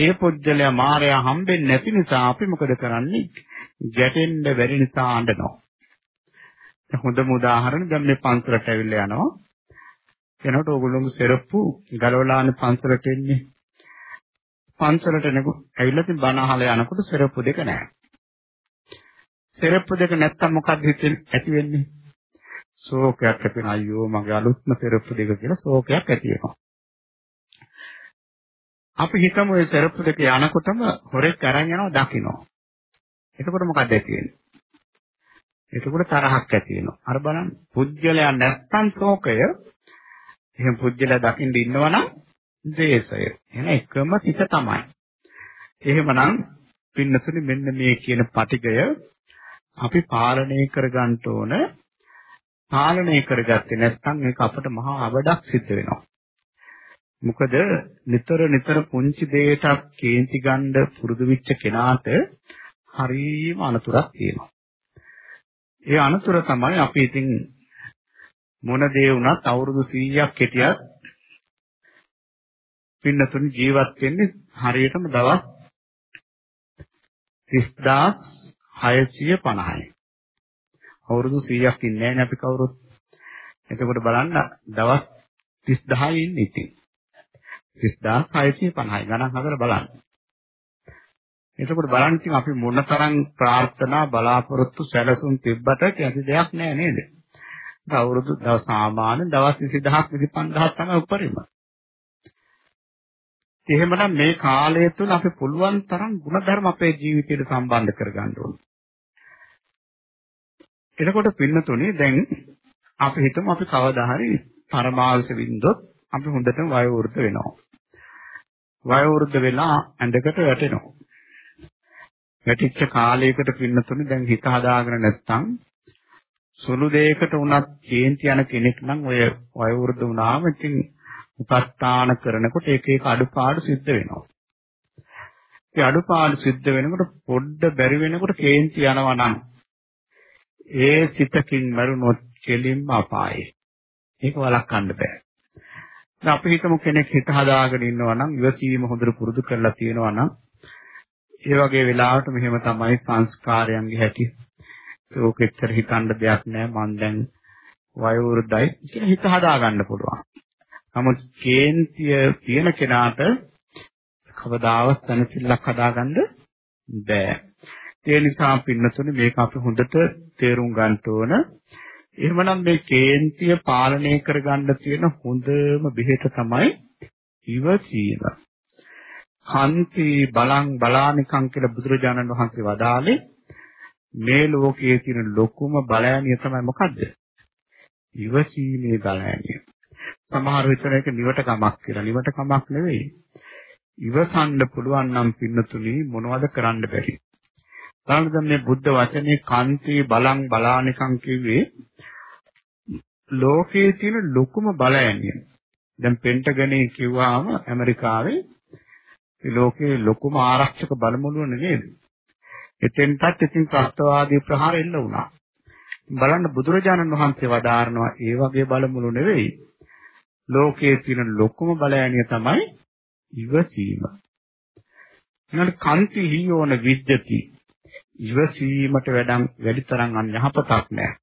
ඒ පුජ්‍යලයා මායя හම්බෙන්නේ නැති නිසා අපි මොකද කරන්නේ? ගැටෙන්න බැරි නිසා අඬනවා. හොඳම උදාහරණ දැන් මේ පන්සලට ඇවිල්ලා යනවා. එනකොට ඕගොල්ලෝගේ සෙරප්පු ගලවලානේ පන්සලට එන්නේ. පන්සලට එනකොට ඇවිල්ලා තින් බණ අහලා යනකොට සෙරප්පු දෙක නැහැ. සෙරප්පු දෙක නැත්තම් මොකක්ද හිතෙන් ඇති වෙන්නේ? ශෝකයක් ඇති වෙන අයියෝ මගේ අලුත්ම සෙරප්පු දෙක කියලා ශෝකයක් ඇති වෙනවා. අපි හිතමු ඒ සෙරප්පු දෙක යනකොටම හොරෙක් අරන් යනවා දකින්න. එතකොට මොකක්ද ඇති වෙන්නේ? එතකොට තරහක් ඇති වෙනවා. අර බලන්න පුජ්‍යලයා නැත්තම් ශෝකය එහෙනම් පුජ්‍යලයා දකින්න ඉන්නවනම් ද්වේෂය. එහෙනම් එකම සිත තමයි. එහෙමනම් පින්නතුනි මෙන්න මේ කියන පටිගය අපි පාලනය කරගන්න ඕන. පාලනය කරගත්තේ නැත්නම් ඒක අපට මහා අවඩක් සිද්ධ වෙනවා. මොකද නිතර නිතර පුංචි දෙයකට කේන්ති ගන්න පුරුදු වෙච්ච කෙනාට හරීම අනතුරක් තියෙනවා. ඒ අනතුර තමයි අපි ඉතින් මොන දේ වුණත් අවුරුදු 100ක් හිටියත් පින්නතුන් ජීවත් වෙන්නේ හරියටම දවස් 30650යි. අවුරුදු 100ක් ඉන්නේ නැහැ අපි කවුරුත්. එතකොට බලන්න දවස් 30000 ඉන්නේ ඉතින්. 30650යි ගණන් හදලා බලන්න. එතකොට බලන්න ඉතින් අපි මොනතරම් ප්‍රාර්ථනා බලාපොරොත්තු සැලසුම් තිබ්බට කැසි දෙයක් නෑ නේද? අවුරුදු දවස් සාමාන්‍ය දවස් 20000ක් 25000ක් තමයි උපරිම. එහෙමනම් මේ කාලය තුල අපි පුළුවන් තරම් ಗುಣධර්ම අපේ ජීවිතයට සම්බන්ධ කරගන්න ඕනේ. එතකොට පින්නතුනේ දැන් අපි හිතමු අපි කවදා හරි පරමාවස වින්දොත් අපි හොඳටම වයෝ වෘද්ධ වෙනවා. වයෝ වෘද්ධ වෙලා ඇඳකට වැටෙනවා. වැටිච්ච කාලයකට පින්නතුනේ දැන් හිත හදාගෙන නැත්තම් සුළු දෙයකට උනත් කේන්ති යන කෙනෙක් නම් ඔය වය වෘද්ධ වුණාම ඉතින් උපස්ථාන කරනකොට එක එක අඩුපාඩු සිද්ධ වෙනවා. ඒ අඩුපාඩු සිද්ධ වෙනකොට පොඩ්ඩ බැරි වෙනකොට කේන්ති යනවා නම් ඒ සිතකින් මරුණොත් කෙලින්ම අපායේ. ඒක වළක්වන්න බෑ. දැන් අපි හිතමු කෙනෙක් හිත හදාගෙන ඉන්නවා නම් ඉවසීම හොඳට පුරුදු කරලා තියෙනවා නම් ඒ වගේ වෙලාවට මෙහෙම තමයි සංස්කාරයන්ගේ හැටි. ඒක එච්චර හිතන්න දෙයක් නෑ මං දැන් වයෝවෘද්ධයි කියලා හිත හදාගන්න පුළුවන්. නමුත් කේන්තිය තියෙන කෙනාට කවදාවත් සනසිල්ලක් හදාගන්න බෑ. ඒ නිසා පින්නතුනේ මේක අපි හොඳට තේරුම් ගන්න ඕන. එහෙමනම් මේ කේන්තිය පාලනය කරගන්න තියෙන හොඳම බෙහෙත තමයි ඉවසීම. කන්ති බලං බලානිකං කියලා බුදුරජාණන් වහන්සේ වදාළේ මේ ලෝකයේ තියෙන ලොකුම බලයනිය තමයි මොකද්ද? ඉවසීමේ බලයනිය. සමහර විටර ඒක නිවට කමක් කියලා. නිවට කමක් නෙවෙයි. ඉවසන්න පුළුවන් නම් පින්නතුනි මොනවද කරන්න බැරි. බලන්න දැන් මේ බුද්ධ වචනේ කාන්ති බලං බලානිකං කිව්වේ ලෝකයේ තියෙන ලොකුම බලයන්ය. දැන් පෙන්ටගනේ කිව්වාම ඇමරිකාවේ ඒ ලෝකයේ ලොකුම ආරක්ෂක බලමුළුව නෙවෙයි. එතෙන්ටත් ඉතින් ත්‍ස්තවාදී ප්‍රහාර එන්න වුණා. බලන්න බුදුරජාණන් වහන්සේ වදාारणවා ඒ වගේ බලමුළු නෙවෙයි. ලෝකයේ තියෙන ලොකුම බලයන්ය තමයි ඉවසීම. ඊළඟ කාන්ති හියෝන විද්‍යති ඉවසීමට වැඩන් වැඩිතරම් අන් යහපතක් නැහැ.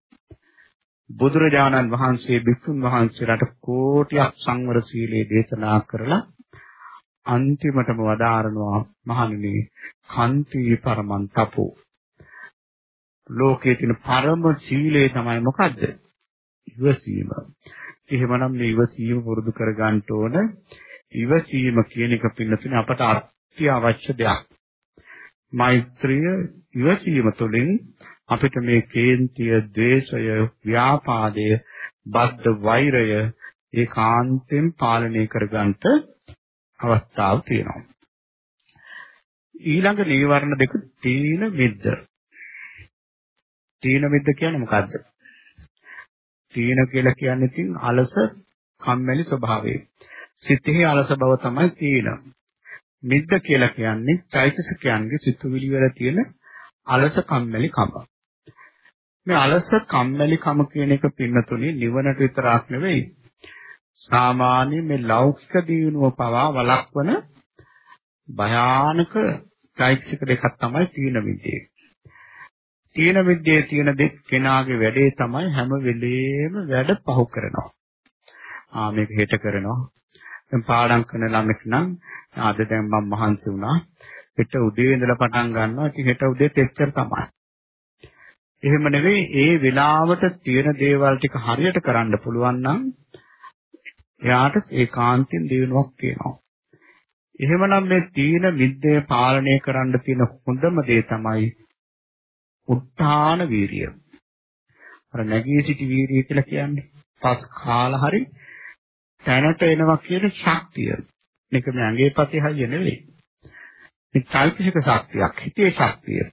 බුදුරජාණන් වහන්සේ බික්කුන් වහන්සේලාට කෝටියක් සංවර සීලේ දේශනා කරලා අන්තිමටම වදාරනවා මහණෙනි කන්ති පරමන් තපෝ ලෝකයේ තියෙන පරම සීලය තමයි මොකද්ද? ඉවසීම. එහෙමනම් මේ ඉවසීම පුරුදු කර ගන්න ඕන. ඉවසීම කියන එක පින්නතුනේ අපට අත්‍යවශ්‍ය දෙයක්. මෛත්‍රිය ඉවසීම තුළින් අපිට මේ කේන්තිය, ද්වේෂය, ව්‍යාපාදය, බද්ධ වෛරය ඒකාන්තයෙන් පාලනය කරගන්නට අවස්ථාව තියෙනවා. ඊළඟ නීවරණ දෙක තීන මිද්ද. තීන මිද්ද කියන්නේ මොකද්ද? තීන කියලා කියන්නේ තින් අලස කම්මැලි ස්වභාවය. සිතෙහි අලස බව තමයි තීන. මිද්ද කියලා කියන්නේ චෛතසිකයන්ගේ සිතුවිලි වල තියෙන අලස කම්මැලි කම. මේ අලස කම්මැලි කම කියන එක පින්නතුනේ නිවනට විතරක් නෙවෙයි සාමාන්‍ය මේ ලෞකික දියුණුව පවා වළක්වන භයානක චෛතසික දෙකක් තමයි තීන විද්‍යේ. තීන විද්‍යේ තියෙන දෙක් කෙනාගේ වැඩේ තමයි හැම වෙලේම වැඩ පහු කරනවා. ආ මේක හෙට කරනවා. දැන් පාඩම් කරන ළමෙක් නම් අද දැන් මම මහන්සි වුණා. හෙට උදේ ඉඳලා පටන් ගන්නවා. ඉතින් හෙට උදේට එච්චර තමයි. එහෙම නෙවෙයි ඒ වෙලාවට තියෙන දේවල් ටික හරියට කරන්න පුළුවන් නම් එයාට ඒකාන්තයෙන් දිනුවක් තියෙනවා. එහෙමනම් මේ තීන විද්‍යාව පාලනය කරන්න තියෙන හොඳම දේ තමයි උත්තාන වීරිය. අර නැගී සිටි වීරිය කියලා කියන්නේ පස් කාලා හරි තැනට එනවා කියන ශක්තිය. මේක මේ ඇඟේ පතේ හයිය නෙවෙයි. මේ චෛතසික ශක්තියක්, හිතේ ශක්තිය.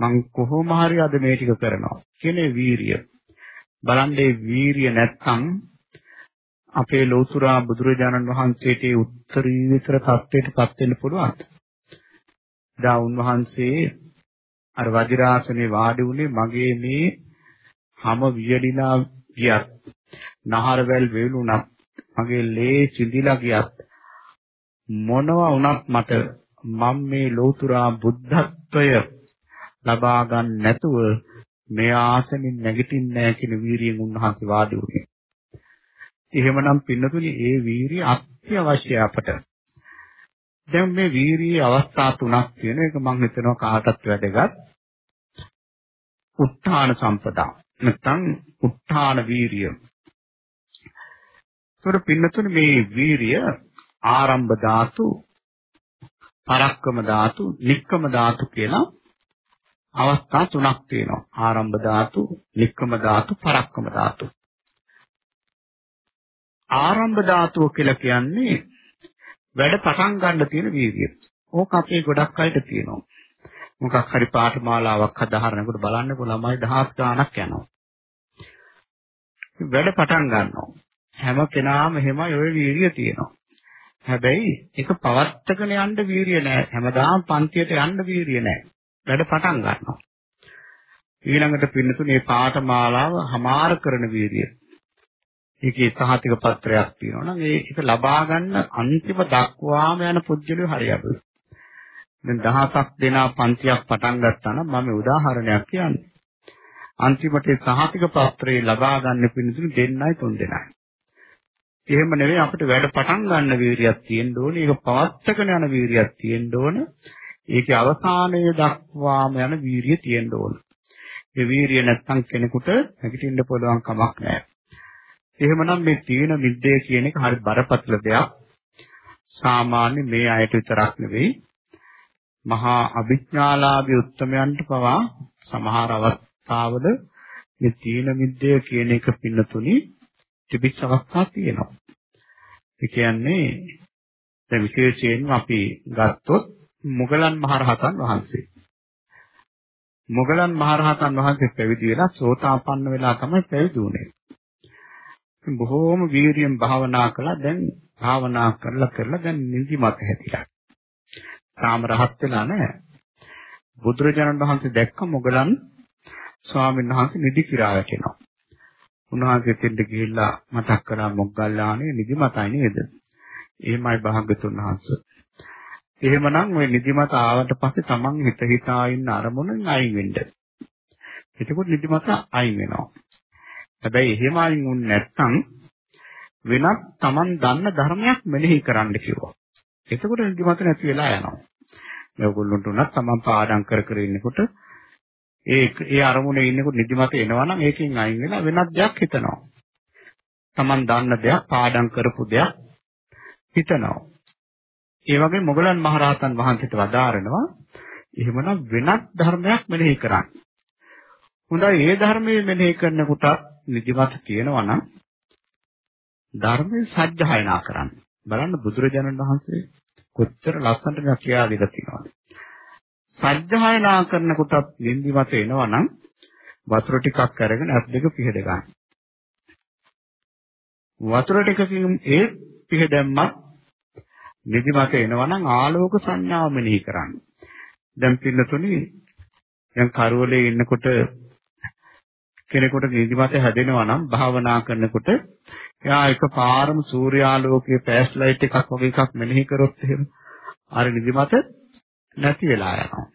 මං කොහොම හරි අද මේ ටික කරනවා කියන වීරිය. බලන්නේ වීරිය නැත්තම් අපේ ලෝතුරා බුදුරජාණන් වහන්සේට උත්තරීතර தත්ත්වයටපත් වෙන්න පුළුවන්. දා උන්වහන්සේ අර වජිරාසනේ වාඩි උනේ මගේ මේ හැම වියලිලා ගියත් නහරවැල් වේලුණත් මගේ ලේ සිඳිලා ගියත් මොනවා වුණත් මට මම මේ ලෝතුරා බුද්ධත්වය ලබා ගන්න නැතුව මේ ආසනින් නැගිටින්නේ නැහැ කියන වීරියෙන් උන්වහන්සේ වාඩි වුණේ. එහෙමනම් පින්නතුනි ඒ වීරිය අත්‍යවශ්‍යයි අපට. දැන් මේ වීරියේ අවස්ථා තුනක් තියෙන එක මම හිතනවා කාටත් වැදගත්. උත්ථාන සම්පදා නැත්නම් උත්ථාන වීරිය. ඒතර පින්නතුනි මේ වීරිය ආරම්භ ධාතු, පරක්කම ධාතු, නික්කම ධාතු කියලා අවස්ථා තුනක් තියෙනවා. ආරම්භ ධාතු, නික්කම ධාතු, පරක්කම ධාතු. ආරම්භ ධාතුව කියලා කියන්නේ වැඩ පටන් ගන්න තියෙන වීර්යය. ඕක අපේ ගොඩක් අයට තියෙනවා. මොකක් හරි පාඨමාලාවක් හදාහරනකොට බලන්නකො ළමයි දහස් ගාණක් යනවා. වැඩ පටන් ගන්නවා. හැම කෙනාම එහෙමයි ওই වීර්යය තියෙනවා. හැබැයි ඒක පවත්තගෙන යන්න වීර්ය නැහැ. හැමදාම පන්තියට යන්න වීර්ය නැහැ. වැඩ පටන් ගන්නවා. ඊළඟට පින්නතුනේ පාඨමාලාව හමාර කරන වීර්යය. ඒකේ සහතික පත්‍රයක් තියෙනවා නම් ඒක ලබා ගන්න අන්තිම දක්වාම යන පුජ්‍යලිය හරියට. දැන් දහසක් දෙනා පන්තියක් පටන් ගත්තා නම් මම උදාහරණයක් කියන්නේ. අන්තිමට සහතික පත්‍රය ලබා ගන්න පිණිස දෙන්නයි තුන් දෙනයි. එහෙම නෙවෙයි අපිට වැඩ පටන් ගන්න වීරියක් තියෙන්න ඕනේ. ඒක පවත්කගෙන යන වීරියක් තියෙන්න ඕනේ. ඒකේ අවසානයේ දක්වාම යන වීරිය තියෙන්න ඕනේ. ඒ වීරිය නැත්තම් කෙනෙකුට නැගිටින්න පුළුවන් කමක් නැහැ. එහෙමනම් මේ තීන මිද්දේ කියන එක හරි බරපතල දෙයක්. සාමාන්‍ය මේ අයට විතරක් නෙවෙයි මහා අභිඥාලාභී උත්තමයන්ට පවා සමහර අවස්ථාවල මේ තීන මිද්දේ කියන එක පින්නතුනි තිබිච්ච අවස්ථා තියෙනවා. ඒ කියන්නේ දැන් විශේෂයෙන්ම අපි ගත්තොත් මුගලන් මහරහතන් වහන්සේ. මුගලන් මහරහතන් වහන්සේ පැවිදි වෙලා සෝතාපන්න වෙලා තමයි පැවිදි වුනේ. බොහෝම වීරියෙන් භාවනා කළා දැන් භාවනා කරලා කරලා දැන් නිදිමත හැදිලා. තාම රහත් වෙලා නැහැ. බුදුරජාණන් වහන්සේ දැක්ක මොගලන් ස්වාමීන් වහන්සේ නිදි කිරා වැටෙනවා. උන්වහන්සේ දෙන්න ගිහිල්ලා මතක් කරා මොග්ගල්ලානේ නිදිමතයි නේද? එහෙමයි භාග්‍යතුන් වහන්සේ. එහෙමනම් ওই නිදිමත ආවට පස්සේ Taman හිත හිතා ඉන්න අරමුණෙන් අයින් වෙන්න. එතකොට නිදිමත අයින් වෙනවා. හැබැයි එහෙම අයින් වුනේ නැත්නම් වෙනත් Taman දන්න ධර්මයක් මෙනෙහි කරන්න කිව්වා. එතකොට නිදිමත නැති වෙලා යනවා. මේගොල්ලන්ට උනත් Taman පාඩම් කර කර ඉන්නකොට ඒ ඒ අරමුණේ ඉන්නකොට නිදිමත එනවා නම් ඒකෙන් අයින් වෙලා වෙනත් දෙයක් හිතනවා. Taman දන්න දෙයක් පාඩම් කරපු දෙයක් හිතනවා. ඒ වගේ මොගලන් මහරහතන් වහන්සේට වදාරනවා එහෙමනම් වෙනත් ධර්මයක් මෙනෙහි කරන්න. හොඳයි ඒ ධර්මයේ මෙනෙහි කරනකොට නිදිමත තියෙනවා නම් ධර්මයේ සත්‍යයනා කරන්න. බලන්න බුදුරජාණන් වහන්සේ කොච්චර ලස්සනට මේ කියලා දෙලා තියෙනවද? සත්‍යයනා කරනකොටත් නිදිමත එනවා නම් වතුර ටිකක් අරගෙන අත් දෙක පිහද ගන්න. වතුර ටිකකින් ඒ පිහදැම්මත් නිදිමත එනවා නම් ආලෝක සංඥාව මෙනෙහි කරන්න. දැන් පින්නතුනි දැන් කරවලේ ඉන්නකොට කෙනෙකුට නිදිමත හැදෙනවා නම් භාවනා කරනකොට එයා එකපාරම සූර්යාලෝකයේ ෆ්ලෑෂ් ලයිට් එකක් වගේ එකක් මෙනෙහි කරොත් එහෙම අර නිදිමත නැති වෙලා යනවා.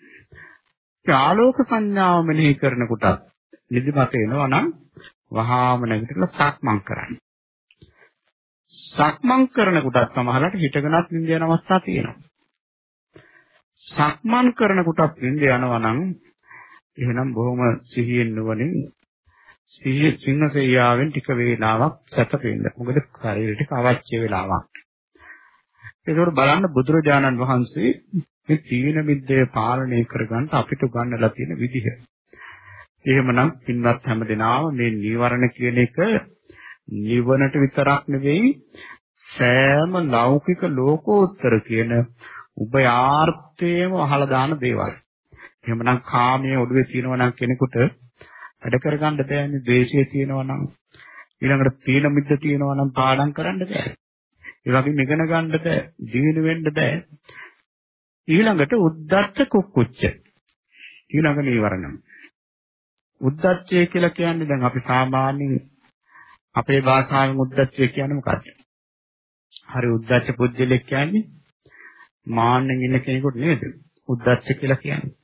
ඒ ආලෝක සංඥාව මෙනෙහි කරනකොට නිදිමත එනවා නම් වහාම නැගිටලා සක්මන් කරන්න. සක්මන් කරනකොටත් සමහරවිට හිටගෙනත් නිින්ද යන අවස්ථා තියෙනවා. සක්මන් කරනකොටත් නිින්ද යනවා නම් එහෙනම් බොහොම සිහියෙන් නුවණින් සිහිය සිංහසෙයියාවෙන් ටික වේලාවක් සැතපෙන්න. මොකද ශරීරයට අවශ්‍ය වෙලාවක්. ඒකෝර බලන්න බුදුරජාණන් වහන්සේ මේ තීන මිද්දේ පාලනය කරගන්න අපිට උගන්වලා තියෙන විදිහ. එහෙමනම් පින්වත් හැමදෙනාම මේ නීවරණ කියන එක නිවනට විතරක් නෙවෙයි සෑම ලෞකික ලෝකෝත්තර කියන උභයාර්ථයේම අහලා දාන දේවල්. එහෙමනම් කාමයේ ඔළුවේ තියෙනවා නම් කෙනෙකුට වැඩ කරගන්න බෑනේ ද්වේෂය තියෙනවා නම් ඊළඟට තීන මිද්ද තියෙනවා නම් පාඩම් කරන්න බෑ. ඒ වගේම ඉගෙන ගන්න බෑ, ජීවිත වෙන්න බෑ. ඊළඟට උද්දච්ච කුක්කුච්ච. ඊළඟ නීවරණ. උද්දච්චය කියලා කියන්නේ දැන් අපි සාමාන්‍යයෙන් අපේ භාෂාවෙන් උද්දච්චය කියන්නේ මොකක්ද? හරි උද්දච්ච පුද්ගලෙක් කියන්නේ මාන්නෙන් ඉන්න කෙනෙකුට නේද? උද්දච්ච කියලා කියන්නේ.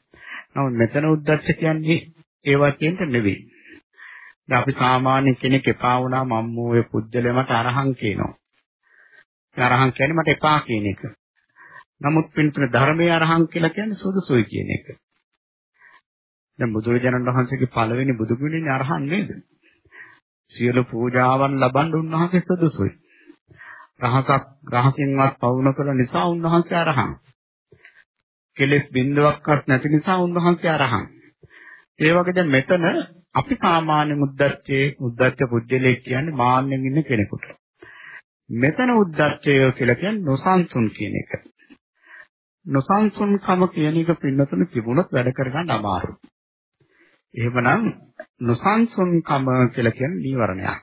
නමුත් මෙතන උද්දච්ච කියන්නේ ඒ වචෙන්ට නෙවෙයි. දැන් අපි සාමාන්‍ය කෙනෙක් එපා වුණා මම ඔය පුජ්‍යලේ මට අරහං කියනවා. අරහං කියන්නේ මට එපා කියන එක. නමුත් පින්තර ධර්මයේ අරහං කියලා කියන්නේ සුදුසුයි කියන එක. දැන් බුදුරජාණන් වහන්සේගේ පළවෙනි බුදු ගුණෙන්නේ අරහං නේද? සියලු පූජාවන් ලබන්න උන්වහන්සේ සුදුසුයි. රහසක් රහසින්වත් පවුන කළ නිසා උන්වහන්සේ අරහං. කෙලෙස් බින්දුවක්වත් නැති නිසා උන්වහන්සේ අරහං. ඒ වගේ දැන් මෙතන අපි සාමාන්‍ය මුද්දච්චේ මුද්දච්ච පුජ්‍යලේ කියන්නේ මාන්නෙන් ඉන්න කෙනෙකුට. මෙතන උද්දච්චය කියලා කියන්නේ නොසන්සුන් කියන එක. නොසන්සුන්කම කියන එක පින්නතුනේ තිබුණොත් වැඩ කරගන්න අමාරුයි. එහෙමනම් නොසන්සුන්කම කියලා කියන්නේ නීවරණයක්.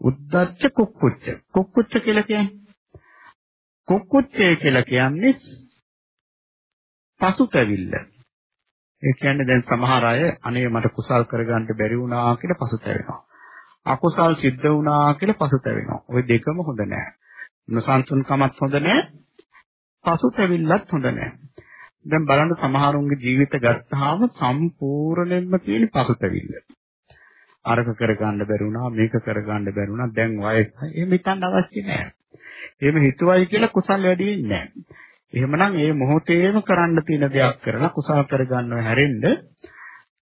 උද්දච්ච කුක්කුච්ච. කුක්කුච්ච කියලා කියන්නේ කුක්කුච්චය කියලා කියන්නේ පසුතැවිල්ල. ඒ කියන්නේ දැන් සමහර අය අනේ මට කුසල් කරගන්න බැරි වුණා කියලා පසුතැවෙනවා. අකුසල් සිද්ධ වුණා කියලා පසුතැවෙනවා. ওই දෙකම හොඳ නෑ. නොසන්සුන්කමත් හොඳ නෑ. පසුතැවිල්ලත් හොඳ නෑ. දැන් බලන්න සමහරුන්ගේ ජීවිත ගත්තාම සම්පූර්ණයෙන්ම තියෙන පසුතැවිල්ල. අරක කරගන්න බැරි වුණා මේක කරගන්න බැරි වුණා දැන් වයසයි. එහෙම හිතන්න අවශ්‍ය නෑ. එහෙම හිතුවයි කියලා කුසල් වැඩි වෙන්නේ නෑ. එහෙමනම් මේ මොහොතේම කරන්න තියෙන දෙයක් කරලා කුසල කරගන්නව හැරෙන්න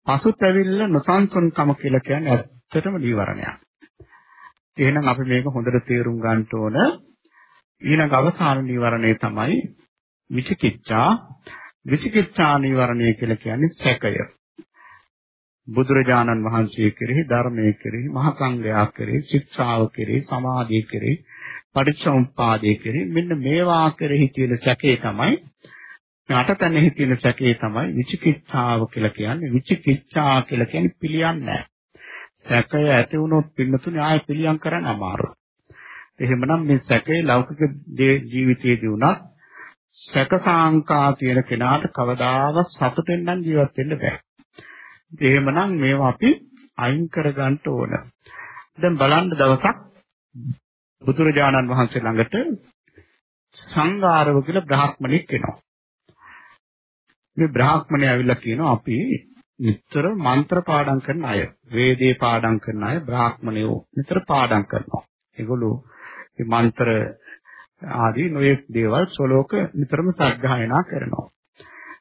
පසුතැවිල්ල නොසන්සුන්කම කියලා කියන්නේ ඇත්තටම නීවරණයක්. එහෙනම් අපි මේක හොඳට තේරුම් ගන්න ඕන. ඊළඟ අවසාන නීවරණය තමයි විචිකිච්ඡා. විචිකිච්ඡා නීවරණය කියලා කියන්නේ සැකය. බුදුරජාණන් වහන්සේ කෙරෙහි ධර්මයේ කෙරෙහි මහා සංඝයා කෙරෙහි ශික්ෂාව කෙරෙහි සමාධිය කෙරෙහි පටිච්චසමුප්පාදයේ කෙරෙහි මෙන්න මේවා කෙරෙහි තියෙන සැකේ තමයි අටතැනෙහි තියෙන සැකේ තමයි විචිකිච්ඡාව කියලා කියන්නේ විචිකිච්ඡා කියලා කියන්නේ පිළියම් නැහැ. සැකය ඇති වුණොත් පින්නතුනේ ආයෙ පිළියම් කරන්න අමාරුයි. එහෙමනම් මේ සැකේ ලෞකික ජීවිතයේදී උනත් සැක සාංකා තියෙන කෙනාට කවදාවත් සතුටෙන් නම් ජීවත් වෙන්න බෑ. එහෙමනම් මේවා අපි අයින් කරගන්න ඕන. දැන් බලන්න දවසක් බුදුරජාණන් වහන්සේ ළඟට සංඝාරව කියලා බ්‍රාහ්මණෙක් එනවා. මේ බ්‍රාහ්මණය ඇවිල්ලා කියනවා අපි නිතර මන්ත්‍ර පාඩම් කරන අය, වේදේ පාඩම් කරන අය බ්‍රාහ්මණයෝ නිතර පාඩම් කරනවා. ඒගොල්ලෝ මේ මන්ත්‍ර ආදී නොයෙක් දේවල් සලෝක නිතරම සත්‍යයනා කරනවා.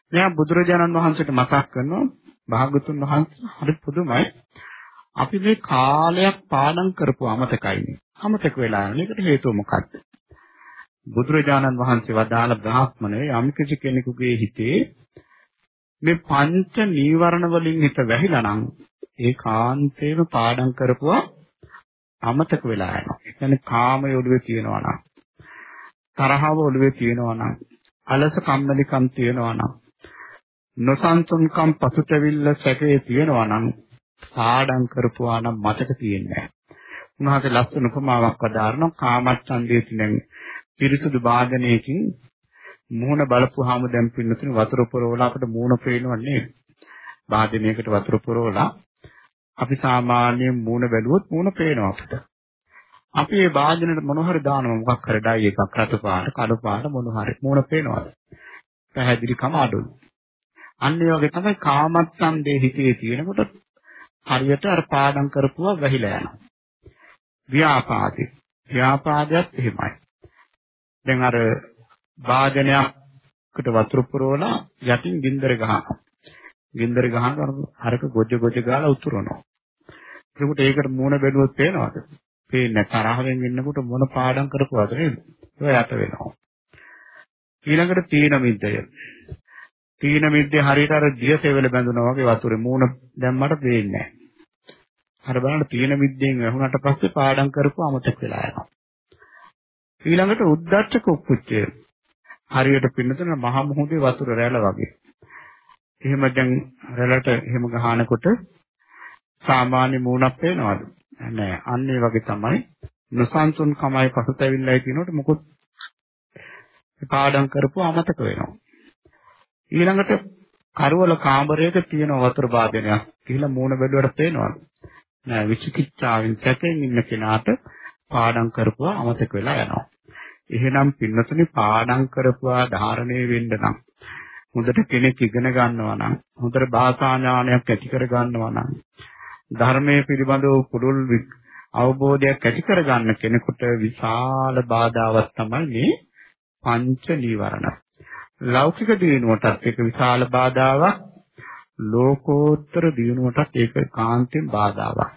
මෙයා බුදුරජාණන් වහන්සේට මතක් කරනවා භාගතුන් වහන්සේ හරි පුදුමයි. අපි මේ කාලයක් පාඩම් කරපු අමතකයිනේ. අමතක වෙලා යන එකට හේතුව මොකක්ද? බුදුරජාණන් වහන්සේ වදාළ බ්‍රාහ්මණය යම් කිසි කෙනෙකුගේ හිතේ මේ පංච නීවරණ වලින් හිත වැහිලා නම් ඒ කාන්තේම පාඩම් කරපුවා අමතක වෙලා යනවා. ඒ කියන්නේ කාමයේ ඔළුවේ තියෙනවා නම් තරහව ඔළුවේ තියෙනවා නම් අලස කම්මැලිකම් තියෙනවා නම් නොසන්සුන්කම් පසුතැවිල්ල සැකේ තියෙනවා නම් පාඩම් කරපුවා නම් මතක තියෙන්නේ නැහැ. උන්වහන්සේ ලස්සන උපමාවක් වදාරනවා කාමච්ඡන්දයේ තියෙන පිරිසුදු වාදනයකින් මූණ බලපුවාම දැන් පින්නතුනේ වතුර පුරවලා අපිට මූණ පේනවන්නේ වාදනයකට වතුර පුරවලා අපි සාමාන්‍යයෙන් මූණ බැලුවොත් මූණ පේනවා අපිට. අපි මේ වාදනයට මොන හරි දානවා මොකක් හරි ඩයි එකක් රතු පාට කළු පාට මොන හරි මූණ පේනවද? පැහැදිලිකම අඩුයි. අන්න ඒ වගේ තමයි කාමච්ඡන්දේ හිතේ තියෙනකොට හරියට අර පාඩම් කරපුවා වැහිලා යනවා. ව්‍යාපාදේ. ව්‍යාපාදයක් එහෙමයි. දැන් අර වාදනයකට වතුර පුරවලා යටින් ගින්දර ගහනවා. ගින්දර ගහනකොට අරක ගොජ ගොජ ගාලා උතුරනවා. එතකොට ඒකට මූණ බැලුවොත් පේනවද? පේන්නේ තරහෙන් ඉන්නකොට මොන පාඩම් කරපුවද නේද? ඒක යට වෙනවා. ඊළඟට තීන මිද්දය. තීන මිද්දේ හරියට අර දියසෙවල බැඳුනා වගේ වතුරේ මූණ දැම්මට පේන්නේ නැහැ. අර බලන්න තියෙන විද්‍යෙන් වැහුණට පස්සේ පාඩම් කරපුව අමතක වෙලා යනවා. ඊළඟට උද්දච්ච කුක්කුච්චය. හරියට පින්නතන මහ මුහුදේ වතුර රැළ වගේ. එහෙම දැන් රැළට එහෙම ගහනකොට සාමාන්‍ය මූණක් පේනවද? නෑ. අන්න ඒ වගේ තමයි නොසන්සුන් කමයි පසුතැවිල්ලයි කියනකොට මොකොත් පාඩම් කරපුව අමතක වෙනවා. ඊළඟට කරවල කාමරයක තියෙන වතුර භාජනයක් කියලා මූණ බැලුවට පේනවද? නෑ විචිකිච්ඡාවෙන් සැකෙන් ඉන්න කෙනාට පාඩම් කරපුවා අමතක වෙලා යනවා. එහෙනම් පින්නතුනි පාඩම් කරපුවා ධාරණය වෙන්න නම් හොඳට කෙනෙක් ඉගෙන ගන්නවා නම් හොඳට භාෂා ඥානයක් ඇති කර ගන්නවා නම් ධර්මයේ පිළිබඳව පුළුල් අවබෝධයක් ඇති කර ගන්න කෙනෙකුට විශාල බාධාවක් තමයි මේ පංච නීවරණ. ලෞකික දිනුවටත් ඒක විශාල බාධාවක් ලෝකෝත්තර දිනුවටත් ඒක කාන්තෙන් බාධාවක්.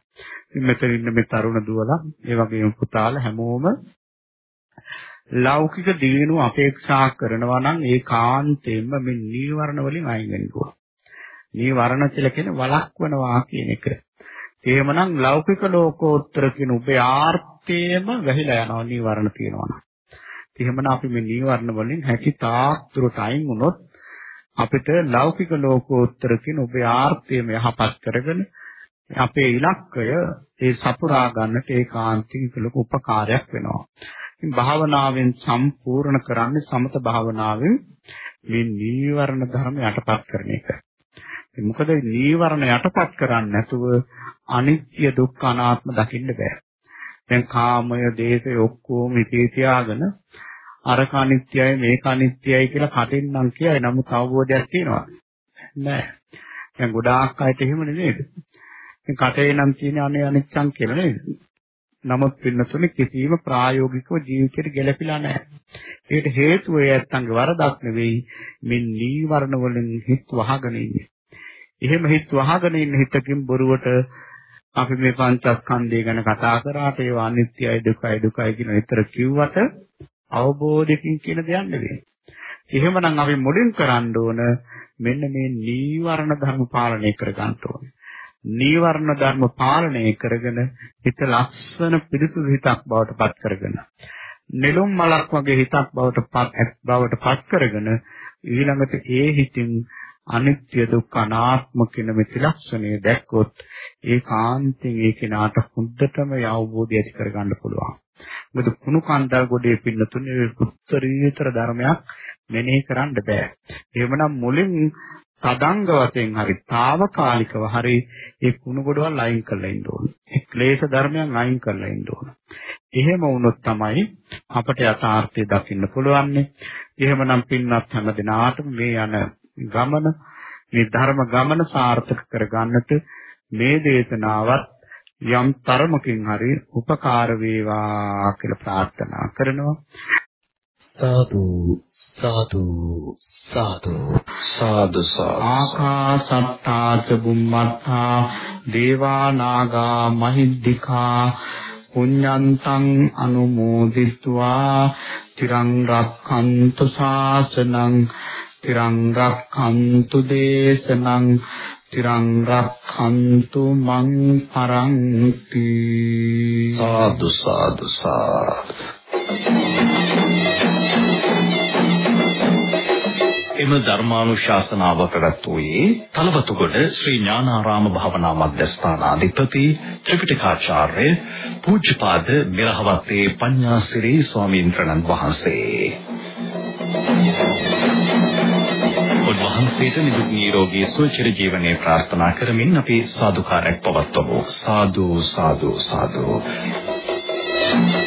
ඉතින් මෙතන ඉන්න මේ තරුණ දුවලා ඒ වගේම පුතාලා හැමෝම ලෞකික දිනුව අපේක්ෂා කරනවා නම් ඒ කාන්තෙන්ම මේ නීවරණ වලින් අයින් වෙන්න ඕන. නීවරණ කියලා කියන්නේ වළක්වනවා කියන එක. එහෙමනම් ලෞකික ලෝකෝත්තර කියන උපේ ආර්ථයම වැහිලා යනවා නීවරණ තියෙනවා නම්. එහෙමනම් අපි මේ නීවරණ වලින් හැකි තාක් දුරට අයින් වුණොත් අපිට ලෞකික ලෝකෝත්තර කියන ඔබේ ආර්ථියම යහපත් කරගෙන අපේ ඉලක්කය ඒ සපුරා ගන්නට ඒකාන්තික ලොකු උපකාරයක් වෙනවා. ඉතින් භාවනාවෙන් සම්පූර්ණ කරන්නේ සමත භාවනාවෙන් මේ නීවරණ ධර්ම යටපත් කරන එක. මොකද නීවරණ යටපත් කරන්නේ නැතුව අනිත්‍ය දුක්ඛ අනාත්ම දකින්න බෑ. දැන් කාමය, දේශය ඔක්කොම හිතේ තියාගෙන අරක අනිත්‍යයි මේක අනිත්‍යයි කියලා කටින් නම් කියයි නමුත් අවබෝධයක් තියෙනවා. නෑ. දැන් ගොඩාක් අයට එහෙම නෙමෙයිද? ඉතින් කටේ නම් තියෙන අනේ අනිච්චං කියලා නේද? නමුත් පින්නතුනේ කිසිම ප්‍රායෝගිකව ජීවිතේට ගැලපිලා නැහැ. ඒකට හේතුව ඒ ඇත්තන්ගේ වරදක් නෙවෙයි මේ නීවරණ වලින් හිත වහගෙන ඉන්නේ. එහෙම හිත වහගෙන ඉන්න හිතකින් බොරුවට අපි මේ පංචස්කන්ධය ගැන කතා කරාට ඒවා අනිත්‍යයි දුකයි දුකයි කියන විතර කිව්වට අවබෝධයකින් කියන දෙයක් නෙවෙයි. එහෙමනම් අපි මුලින් කරන්න ඕන මෙන්න මේ නීවරණ ධර්ම පාලනය කර ගන්න ඕනේ. නීවරණ ධර්ම පාලනය කරගෙන හිත ලස්සන පිරිසුදු හිතක් බවට පත් කරගෙන නෙළුම් මලක් වගේ හිතක් බවට පත් බවට පත් කරගෙන ඊළඟට ඒ හිතින් අනිත්‍ය දුක්ඛ අනාත්ම කියන මේ ත්‍රිලක්ෂණය දැක්කොත් ඒකාන්තයෙන් ඒ කෙනාට හොඳටම අවබෝධය ඇති කරගන්න පුළුවන්. මොකද කුණු කන්දල් ගොඩේ පින්නතුනේ උත්තරීතර ධර්මයක් මෙනෙහි කරන්න බෑ. එහෙමනම් මුලින් තදංග වශයෙන් හරි తాවකාලිකව හරි ඒ කුණු ගොඩවල් අයින් කරලා ඉන්න ඕන. ඒ ක්ලේශ ධර්මයන් අයින් කරලා ඉන්න ඕන. එහෙම වුණොත් තමයි අපට යථාර්ථය දකින්න පුළුවන්නේ. එහෙමනම් පින්වත් හැම දිනාටම මේ යන ගමන මේ ධර්ම ගමන සාර්ථක කරගන්නට මේ දේශනාවත් යම් තරමකින් හරි උපකාර වේවා කියලා ප්‍රාර්ථනා කරනවා. සාදු සාදු සාදු සාදු ආකාසත්තාච බුම්මත්තා දේවා නාග මහිද්దికා පුඤ්ඤන්තං අනුමෝදිත්වා තිරං රක්ඛන්තු ශාසනං තිරං රක්ඛන්තු දේශනං තිරං රක්ඛන්තු මං පරන්ති। සාදු සාදු සාදු। එම ධර්මානුශාසනාව පැවැත්වුවේ තලවතුගොඩ ශ්‍රී ඥානාරාම භවනා මධ්‍යස්ථානාධිපති ත්‍රිපිටකාචාර්ය පූජ්‍යපාද මිරහවත්තේ පඤ්ඤාසිරි ස්වාමීන් වහන්සේ। උන්වහන්සේට නිදුක් නිරෝගී සුවචිර ජීවනයේ ප්‍රාර්ථනා කරමින් අපි සාදුකාරයක් පවත්වමු සාදු සාදු සාදු Thank you.